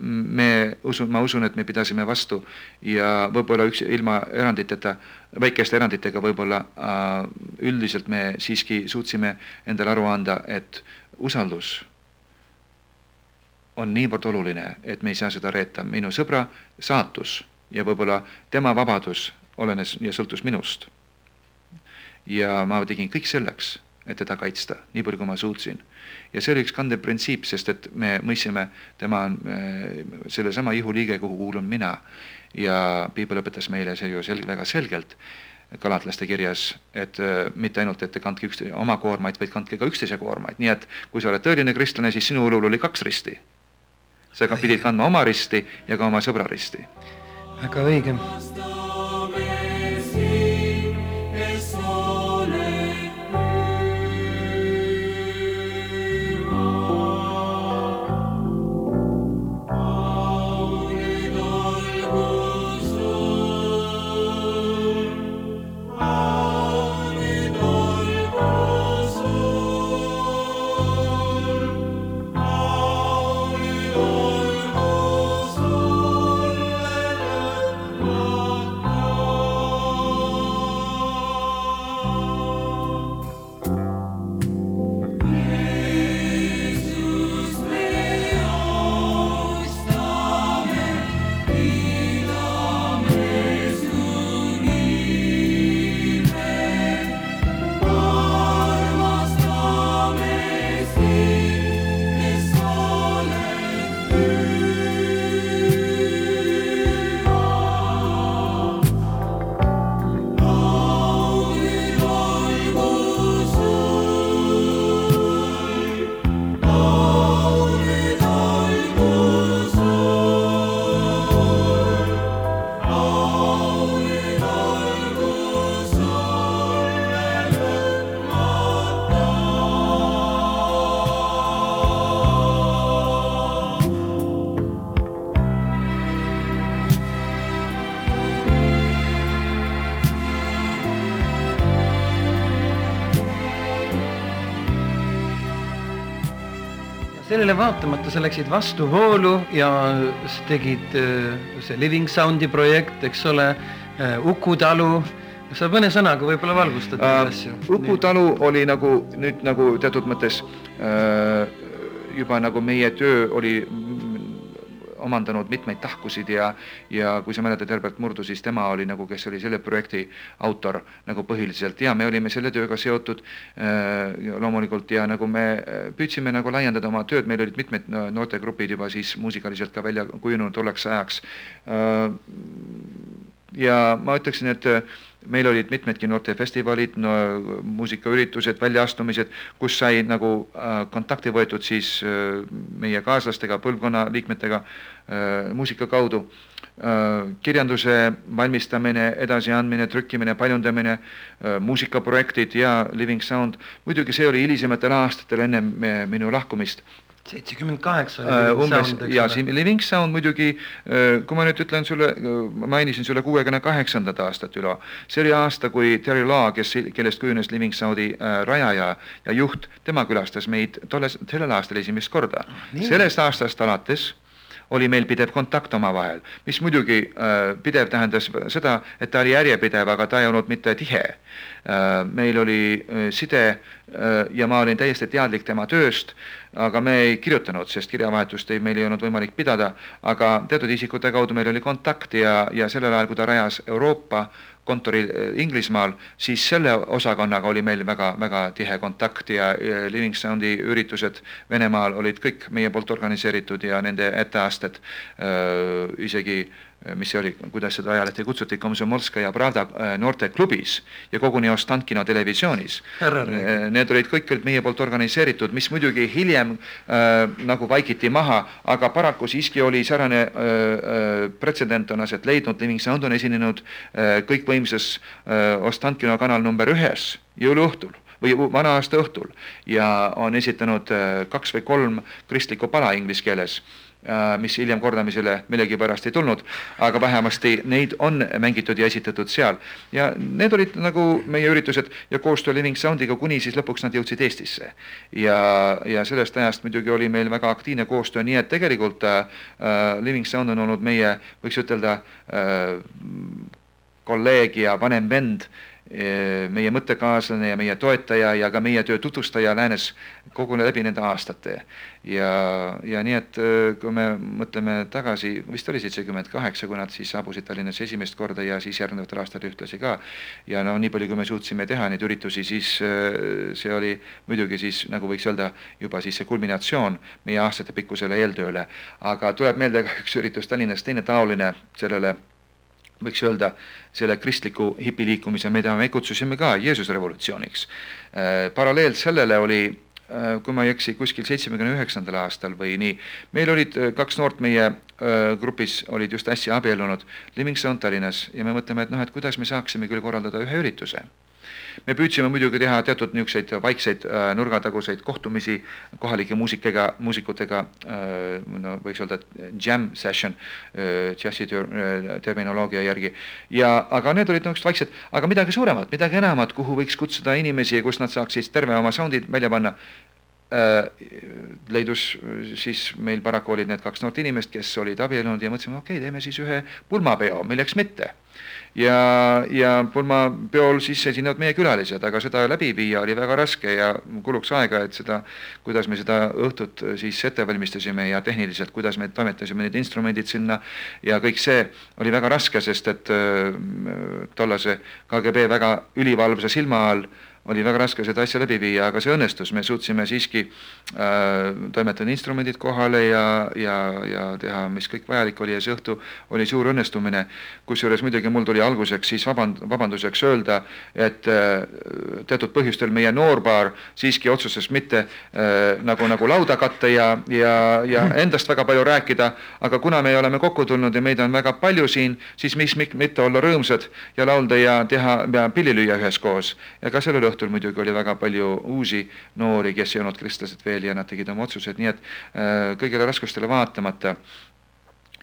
me usun, ma usun, et me pidasime vastu ja võib-olla üks ilma eranditeta, väikeste eranditega võib-olla äh, üldiselt me siiski suutsime endale aru anda, et usaldus on niivõrd oluline, et me ei saa seda reeta. minu sõbra saatus ja võib-olla tema vabadus olenes ja sõltus minust. ja ma tegin kõik selleks, et teda kaitsta, nii palju, kui ma suutsin ja see oli üks kandev printsiip, sest et me mõistsime, tema on äh, sellesama ihuliige, kuhu kuulun mina. ja piibel õpetas meile see ju selge, väga selgelt, galatlaste kirjas, et äh, mitte ainult, et te kandke üks, oma koormaid, vaid kandke ka üksteise koormaid, nii et kui sa oled tõeline kristlane, siis sinu õlul oli kaks risti. sa pidid kandma oma risti ja ka oma sõbra risti. väga õige sellele vaatamata sa läksid vastuvoolu ja tegid äh, see Living Soundi projekt, eks ole, Uku talu, sa mõne sõnaga võib-olla valgustad neid asju? Uku talu oli nagu nüüd nagu teatud mõttes äh, juba nagu meie töö oli omandanud mitmeid tahkusid ja, ja kui sa mäletad Herbert Murdu, siis tema oli nagu, kes oli selle projekti autor nagu põhiliselt ja me olime selle tööga seotud äh, loomulikult ja nagu me püüdsime nagu laiendada oma tööd, meil olid mitmed noortegrupid juba siis muusikaliselt ka välja kujunenud tolleks ajaks äh,. Ja ma ütleksin, et meil olid mitmedki noortefestivalid no,, muusikaüritused, väljaastumised, kus sai nagu äh, kontakti võetud siis äh, meie kaaslastega, põlvkonna liikmetega äh, muusika kaudu äh,. kirjanduse valmistamine, edasiandmine, trükkimine, paljundamine äh,, muusikaprojektid ja Living Sound, muidugi see oli hilisematel aastatel ennem minu lahkumist seitsekümmend kaheksa oli uh, umbes. Ja siin Living Sound muidugi uh,, kui ma nüüd ütlen sulle uh,, mainisin sulle kuuekümne kaheksandat aastat üle, see oli aasta, kui Terry Law, kes, kellest kujunes Living Soundi rajaja ja juht, tema külastas meid tolles, sellel aastal esimest korda. sellest aastast alates oli meil pidev kontakt omavahel, mis muidugi äh, pidev tähendas seda, et ta oli järjepidev, aga ta ei olnud mitte tihe äh,. meil oli äh, side äh, ja ma olin täiesti teadlik tema tööst, aga me ei kirjutanud, sest kirjavahetust ei, meil ei olnud võimalik pidada, aga teatud isikute kaudu meil oli kontakt ja, ja sellel ajal, kui ta rajas Euroopa kontori eh, Inglismaal, siis selle osakonnaga oli meil väga, väga tihe kontakt ja Living Soundi üritused Venemaal olid kõik meie poolt organiseeritud ja nende etteasted äh, isegi äh, Äh, mis see oli, kuidas seda ajalehte kutsuti, Komsomolskaja Pravda äh, noorteklubis ja koguni Ostankino televisioonis. Äh, need olid kõik olid meie poolt organiseeritud, mis muidugi hiljem äh, nagu vaikiti maha, aga paraku siiski oli säärane äh, pretsedent on aset leidnud, Living Sound on esinenud äh, kõikvõimsas äh, Ostankino kanal number ühes jõuluõhtul või vana aasta õhtul ja on esitanud äh, kaks või kolm kristlikku pala inglise keeles Äh, mis hiljem kordamisele millegipärast ei tulnud, aga vähemasti neid on mängitud ja esitatud seal. ja need olid nagu meie üritused ja koostöö Living Soundiga, kuni siis lõpuks nad jõudsid Eestisse. ja, ja sellest ajast muidugi oli meil väga aktiivne koostöö, nii et tegelikult äh, äh Living Sound on olnud meie, võiks ütelda äh,, kolleeg ja vanem vend äh, meie mõttekaaslane ja meie toetaja ja ka meie töö tutvustaja läänes kogu läbi nende aastate. ja, ja nii, et kui me mõtleme tagasi, vist oli seitsekümmend kaheksa, kui nad siis saabusid Tallinnasse esimest korda ja siis järgnevatel aastatel ühtlasi ka. ja no nii palju, kui me suutsime teha neid üritusi, siis see oli muidugi siis nagu võiks öelda juba siis see kulminatsioon meie aastatepikkusele eeltööle. aga tuleb meelde ka üks üritus Tallinnas, teine taoline sellele võiks öelda, selle kristliku hipiliikumise, mida me kutsusime ka Jeesuse revolutsiooniks. Äh, paralleel sellele oli äh, kui ma ei eksi, kuskil seitsmekümne üheksandal aastal või nii, meil olid äh, kaks noort meie grupis, olid just äsja abiellunud Livingstone Tallinnas ja me mõtleme, et noh, et kuidas me saaksime küll korraldada ühe ürituse me püüdsime muidugi teha teatud niisuguseid vaikseid äh, nurgataguseid kohtumisi kohalike muusikega, muusikutega äh,, no võiks öelda jam session džässi äh, terminoloogia järgi. ja, aga need olid niisugused vaiksed, aga midagi suuremat, midagi enamat, kuhu võiks kutsuda inimesi ja kus nad saaksid terve oma sound'id välja panna leidus siis meil paraku olid need kaks noort inimest, kes olid abiellunud ja mõtlesime, okei okay,, teeme siis ühe pulmapeo, milleks mitte ja, ja pulmapeol siis esinevad meie külalised, aga seda läbi viia oli väga raske ja kuluks aega, et seda, kuidas me seda õhtut siis ette valmistasime ja tehniliselt, kuidas me toimetasime need instrumendid sinna ja kõik see oli väga raske, sest et äh, tollase KGB väga ülivalvsa silma all oli väga raske seda asja läbi viia, aga see õnnestus, me suutsime siiski äh, toimetada instrumendid kohale ja, ja, ja teha, mis kõik vajalik oli. Ja see õhtu oli suur õnnestumine. kusjuures muidugi mul tuli alguseks siis vaband-, vabanduseks öelda, et äh, teatud põhjustel meie noorpaar siiski otsustas mitte äh, nagu, nagu lauda katta ja, ja, ja endast väga palju rääkida, aga kuna me oleme kokku tulnud ja meid on väga palju siin, siis miks mitte olla rõõmsad ja laulda ja teha ja pilli lüüa üheskoos. Ja ka sellel õhtul muidugi oli väga palju uusi noori, kes ei olnud kristlased veel ja nad tegid oma otsused, nii et äh, kõigile raskustele vaatamata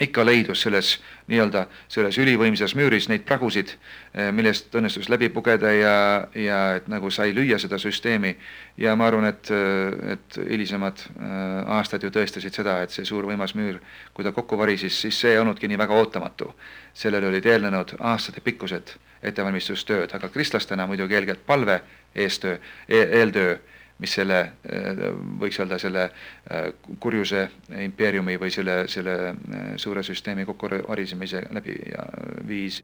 ikka leidus selles nii-öelda selles ülivõimsas müüris neid pragusid, millest õnnestus läbi pugeda ja, ja et nagu sai lüüa seda süsteemi. ja ma arvan, et, et hilisemad aastad ju tõestasid seda, et see suur võimas müür, kui ta kokku varises, siis see ei olnudki nii väga ootamatu. sellele olid eelnenud aastatepikkused ettevalmistustööd, aga kristlastena muidugi eelkõige palve eestöö e, eeltöö mis selle, võiks öelda selle äh, kurjuse impeeriumi või selle, selle äh, suure süsteemi kokkuvarisemise läbi ja viis.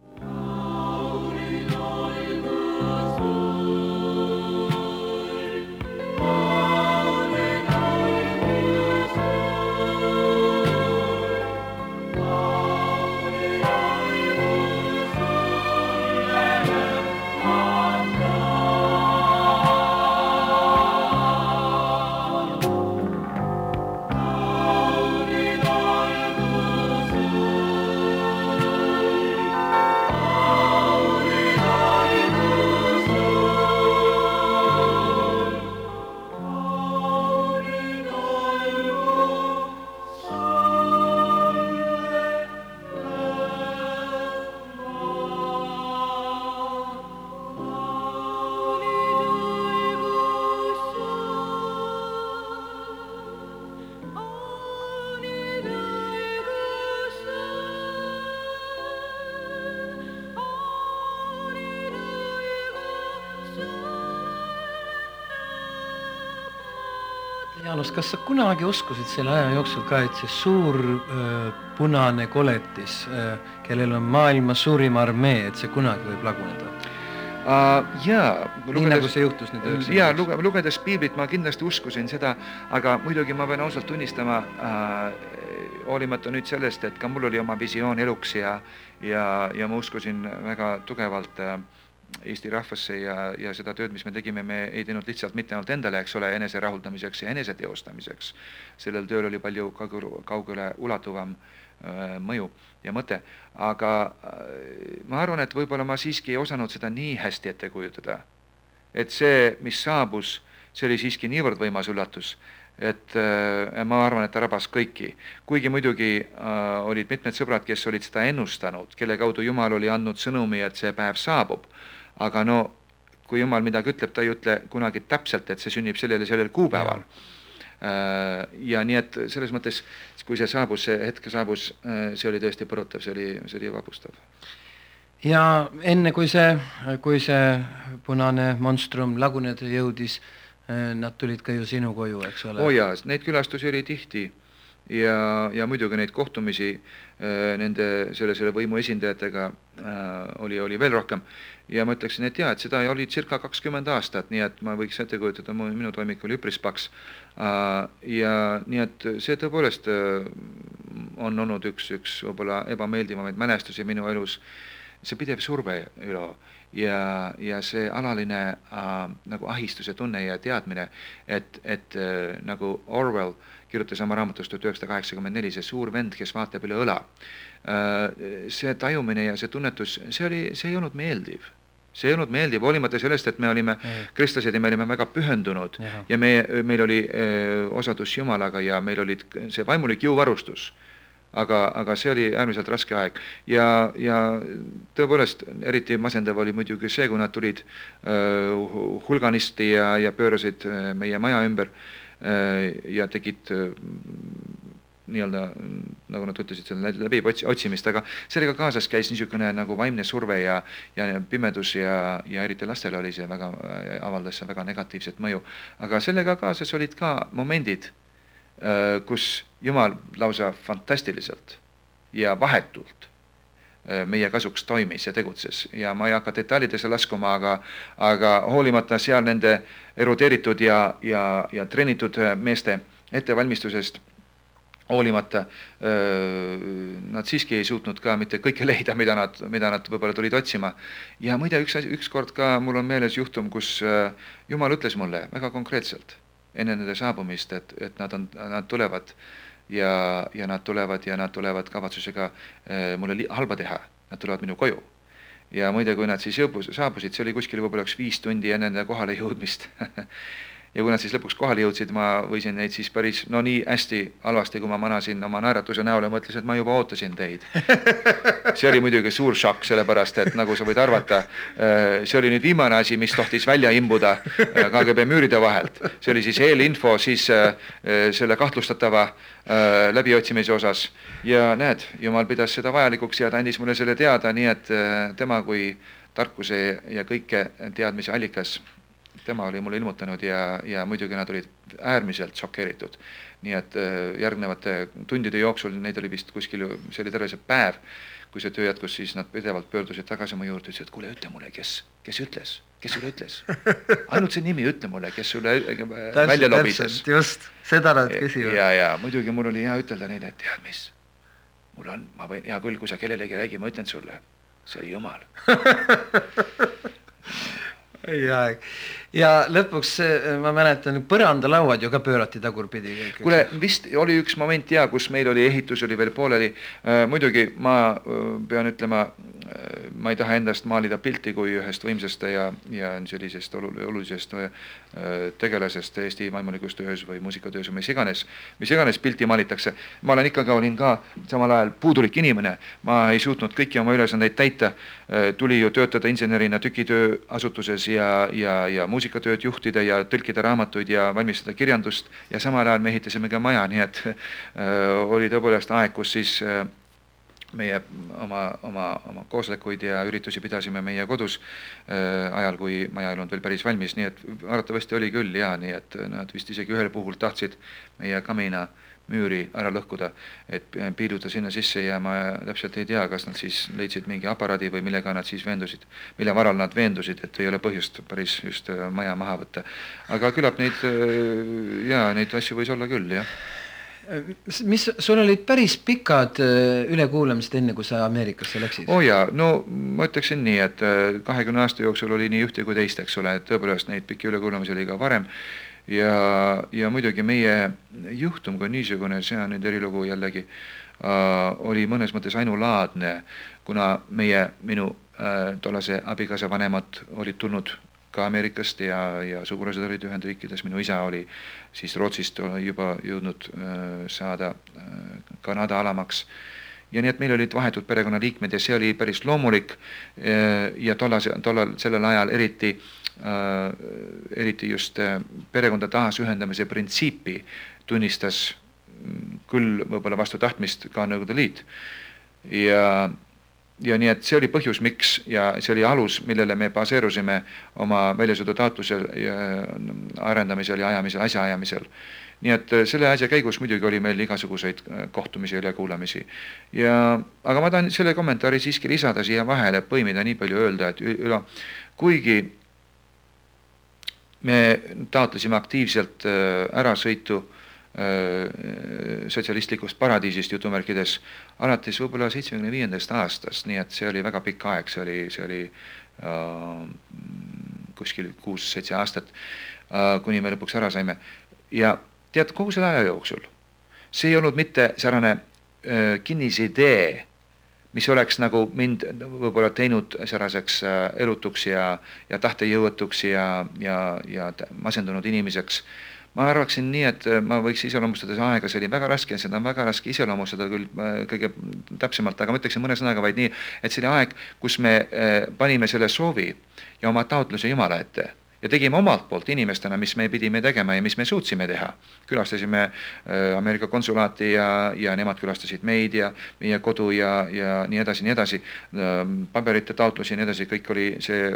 Jaanus, kas sa kunagi uskusid selle aja jooksul ka, et see suur öö, punane koletis, kellel on maailma suurim armee, et see kunagi võib laguneda? Uh, jaa. nii nagu see juhtus nüüd üheksakümnendatel. jaa, luge-, lugedes piiblit ma kindlasti uskusin seda, aga muidugi ma pean ausalt tunnistama uh,, hoolimata nüüd sellest, et ka mul oli oma visioon eluks ja ja, ja ma uskusin väga tugevalt uh, Eesti rahvasse ja, ja seda tööd, mis me tegime, me ei teinud lihtsalt mitte ainult endale, eks ole, enese rahuldamiseks ja enese teostamiseks. sellel tööl oli palju kaugele, kaugele ulatuvam öö, mõju ja mõte, aga öö, ma arvan, et võib-olla ma siiski ei osanud seda nii hästi ette kujutada. et see, mis saabus, see oli siiski niivõrd võimas üllatus, et äh, ma arvan, et ta rabas kõiki. kuigi muidugi äh, olid mitmed sõbrad, kes olid seda ennustanud, kelle kaudu Jumal oli andnud sõnumi, et see päev saabub aga no kui jumal midagi ütleb, ta ei ütle kunagi täpselt, et see sünnib sellel ja sellel kuupäeval. Äh, ja nii et selles mõttes, kui see saabus, see hetk saabus, äh, see oli tõesti põrutav, see oli, see oli vapustav. ja enne kui see, kui see punane monstrum laguneda jõudis, äh, nad tulid ka ju sinu koju, eks ole? oo oh jaa, neid külastusi oli tihti ja, ja muidugi neid kohtumisi äh, nende selle, selle võimu esindajatega äh, oli, oli veel rohkem. ja ma ütleksin, et jaa, et seda oli circa kakskümmend aastat, nii et ma võiks ette kujutada, minu toimik oli üpris paks äh,. ja nii et see tõepoolest on olnud üks, üks võib-olla ebameeldivamaid mälestusi minu elus, see pidev surve, Ülo ja, ja see alaline äh, nagu ahistuse tunne ja teadmine, et, et äh, nagu Orwell äh, kirjutas oma raamatus tuhat üheksasada kaheksakümmend neli, see suur vend, kes vaatab üle õla. Äh, see tajumine ja see tunnetus, see oli, see ei olnud meeldiv. See ei olnud meeldiv, hoolimata sellest, et me olime kristlased ja me olime väga pühendunud. Ja, ja me, meil oli öö, äh, osadus Jumalaga ja meil olid see vaimulik jõuvarustus. aga, aga see oli äärmiselt raske aeg. Ja, ja tõepoolest eriti masendav oli muidugi see, kui nad tulid äh, hulganisti ja, ja pöörasid meie maja ümber. Äh, ja tegid äh, nii-öelda, nagu nad ütlesid, selle läbi otsi-, otsimist, aga sellega kaasas käis niisugune nagu vaimne surve ja, ja pimedus ja, ja eriti lastele oli see väga, avaldas see väga negatiivset mõju. aga sellega kaasas olid ka momendid, äh, kus Jumal lausa fantastiliselt ja vahetult meie kasuks toimis ja tegutses ja ma ei hakka detailidesse laskuma, aga, aga hoolimata seal nende äh, erudeeritud ja, ja, ja treenitud äh, meeste ettevalmistusest hoolimata nad siiski ei suutnud ka mitte kõike leida, mida nad, mida nad võib-olla tulid otsima. ja muide, üks asi, ükskord ka mul on meeles juhtum, kus Jumal ütles mulle väga konkreetselt enne nende saabumist, et, et nad on, nad tulevad ja, ja nad tulevad ja nad tulevad kavatsusega mulle halba teha, nad tulevad minu koju. Ja muide, kui nad siis jõubus, saabusid, see oli kuskil võib-olla üks viis tundi enne nende kohale jõudmist ja kui nad siis lõpuks kohale jõudsid, ma võisin neid siis päris no nii hästi halvasti, kui ma manasin oma naeratuse näole, mõtlesin, et ma juba ootasin teid. see oli muidugi suur šokk, sellepärast et nagu sa võid arvata, äh, see oli nüüd viimane asi, mis tohtis välja imbuda äh, KGB müüride vahelt. see oli siis eelinfo siis äh, selle kahtlustatava läbiotsimise osas ja näed, jumal pidas seda vajalikuks ja ta andis mulle selle teada, nii et tema kui tarkuse ja kõike teadmise allikas tema oli mulle ilmutanud ja, ja muidugi nad olid äärmiselt šokeeritud. nii et äh, järgnevate tundide jooksul, neid oli vist kuskil, see oli terve see päev, kui see töö jätkus, siis nad pidevalt pöördusid tagasi mu juurde, ütlesid, et kuule, ütle mulle, kes, kes ütles, kes sulle ütles. ainult see nimi, ütle mulle, kes sulle äh, välja lobises. just, seda nad küsivad. ja, ja muidugi mul oli hea ütelda neile, et tead mis, mul on, ma võin, hea küll, kui sa kellelegi räägi, ma ütlen sulle, see oli jumal ja, ja lõpuks ma mäletan, põrandalauad ju ka pöörati tagurpidi. kuule, vist oli üks moment ja, kus meil oli ehitus oli veel pooleli äh,. muidugi ma äh, pean ütlema äh,, ma ei taha endast maalida pilti kui ühest võimsast ja, ja sellisest olulisest äh, tegelasest Eesti vaimulikus töös või muusikatöös või mis iganes, mis iganes pilti maalitakse. ma olen ikkagi, olin ka samal ajal puudulik inimene, ma ei suutnud kõiki oma ülesandeid täita äh,. tuli ju töötada insenerina tükitööasutuses ja, ja, ja muusikatööd juhtida ja tõlkida raamatuid ja valmistada kirjandust. Ja samal ajal me ehitasime ka maja, nii et äh, oli tõepoolest aeg, kus siis äh, meie oma, oma, oma koosolekuid ja üritusi pidasime meie kodus äh, ajal, kui maja ei olnud veel päris valmis, nii et arvatavasti oli küll ja nii, et nad vist isegi ühel puhul tahtsid meie kamina äh, müüri ära lõhkuda, et piiluda sinna sisse ja ma täpselt ei tea, kas nad siis leidsid mingi aparaadi või millega nad siis veendusid, mille varal nad veendusid, et ei ole põhjust päris just äh, maja maha võtta. aga küllap neid äh, jaa, neid asju võis olla küll, jah mis, sul olid päris pikad äh, ülekuulamised, enne kui sa Ameerikasse läksid? oo oh jaa, no ma ütleksin nii, et kahekümne aasta jooksul oli nii ühte kui teist, eks ole, et tõepoolest neid pikki ülekuulamisi oli ka varem ja, ja muidugi meie juhtum kui niisugune, see on nüüd erilugu jällegi äh,, oli mõnes mõttes ainulaadne, kuna meie, minu äh, tollase abikaasa vanemad olid tulnud ka Ameerikast ja, ja sugulased olid Ühendriikides, minu isa oli siis Rootsist juba jõudnud äh, saada äh, Kanada alamaks. Ja nii, et meil olid vahetud perekonnaliikmed ja see oli päris loomulik äh, ja tollase, tollal, sellel ajal eriti äh, eriti just äh, perekonda taasühendamise printsiipi tunnistas mm, küll võib-olla vastu tahtmist ka Nõukogude Liit. ja, ja nii, et see oli põhjus, miks ja see oli alus, millele me baseerusime oma väljasõidutaotluse arendamisel ja ajamisel, asjaajamisel. nii et äh, selle asja käigus muidugi oli meil igasuguseid kohtumisi ülekuulamisi. ja, aga ma tahan selle kommentaari siiski lisada siia vahele, põimida nii palju öelda, et üle, kuigi me taotlesime aktiivselt äh, ärasõitu äh, sotsialistlikust paradiisist jutumärkides alates võib-olla seitsmekümne viiendast aastast, nii et see oli väga pikk aeg, see oli, see oli äh, kuskil kuus-seitse aastat kuni me lõpuks ära saime. ja tead, kogu selle aja jooksul, see ei olnud mitte säärane kinnisidee mis oleks nagu mind võib-olla teinud sääraseks äh, elutuks ja, ja tahtejõuetuks ja, ja, ja masendunud inimeseks. ma arvaksin nii, et äh, ma võiks iseloomustada seda aega, see oli väga raske, seda on väga raske iseloomustada küll äh, kõige täpsemalt, aga ma ütleksin mõne sõnaga vaid nii, et see oli aeg, kus me panime selle soovi ja oma taotluse Jumala ette ja tegime omalt poolt inimestena, mis me pidime tegema ja mis me suutsime teha. külastasime äh, Ameerika konsulaati ja, ja nemad külastasid meid ja meie kodu ja, ja nii edasi, nii edasi. Ähm, paberite taotlusi ja nii edasi, kõik oli see,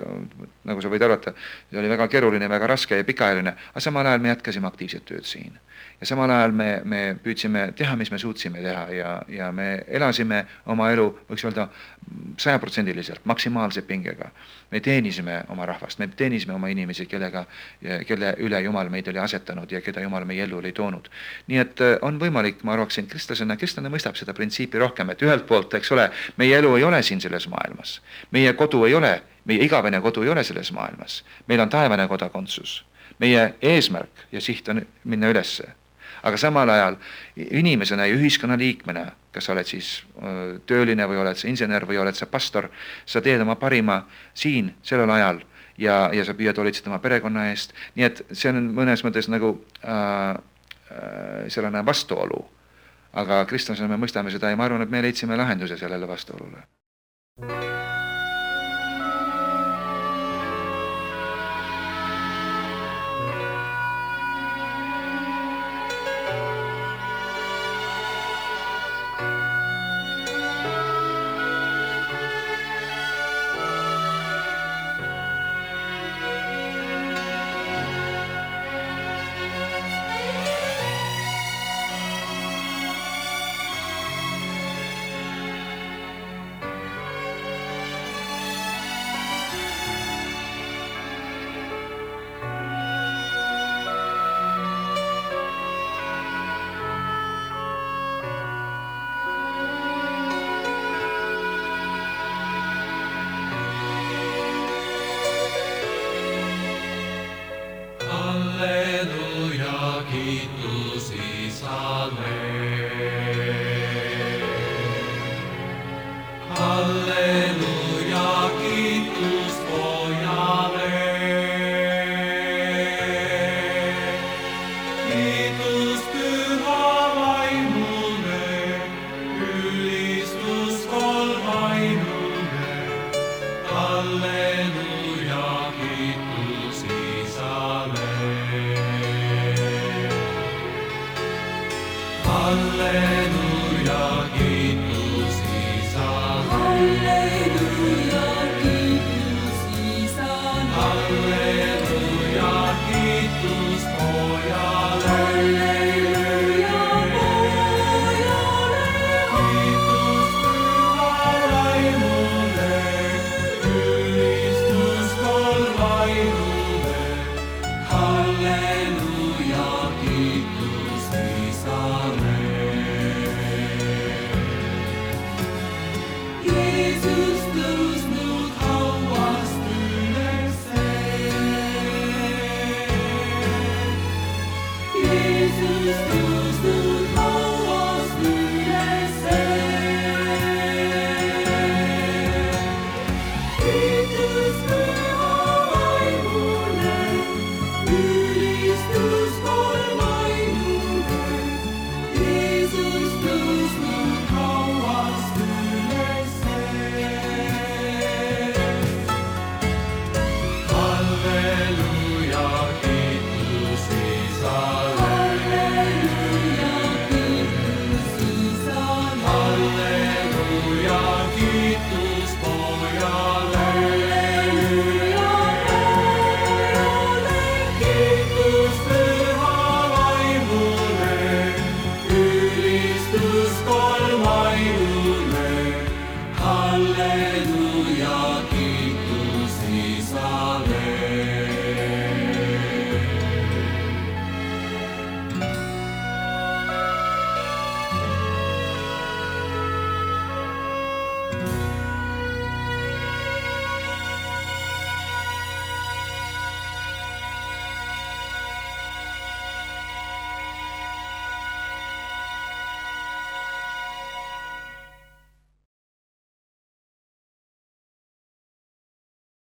nagu sa võid arvata, see oli väga keeruline, väga raske ja pikaajaline, aga samal ajal me jätkasime aktiivset tööd siin ja samal ajal me, me püüdsime teha, mis me suutsime teha ja, ja me elasime oma elu, võiks öelda, sajaprotsendiliselt, maksimaalse pingega. me teenisime oma rahvast, me teenisime oma inimesi, kellega, kelle üle Jumal meid oli asetanud ja keda Jumal meie ellu oli toonud. nii et äh, on võimalik, ma arvaksin, kristlasena, kristlane mõistab seda printsiipi rohkem, et ühelt poolt, eks ole, meie elu ei ole siin selles maailmas, meie kodu ei ole, meie igavene kodu ei ole selles maailmas, meil on taevane kodakondsus meie eesmärk ja siht on minna ülesse aga samal ajal inimesena ja ühiskonnaliikmena, kas sa oled siis tööline või oled sa insener või oled sa pastor, sa teed oma parima siin sellel ajal ja, ja sa püüad hoolitseda oma perekonna eest, nii et see on mõnes mõttes nagu äh, äh, selline vastuolu. aga kristlasena me mõistame seda ja ma arvan, et me leidsime lahenduse sellele vastuolule.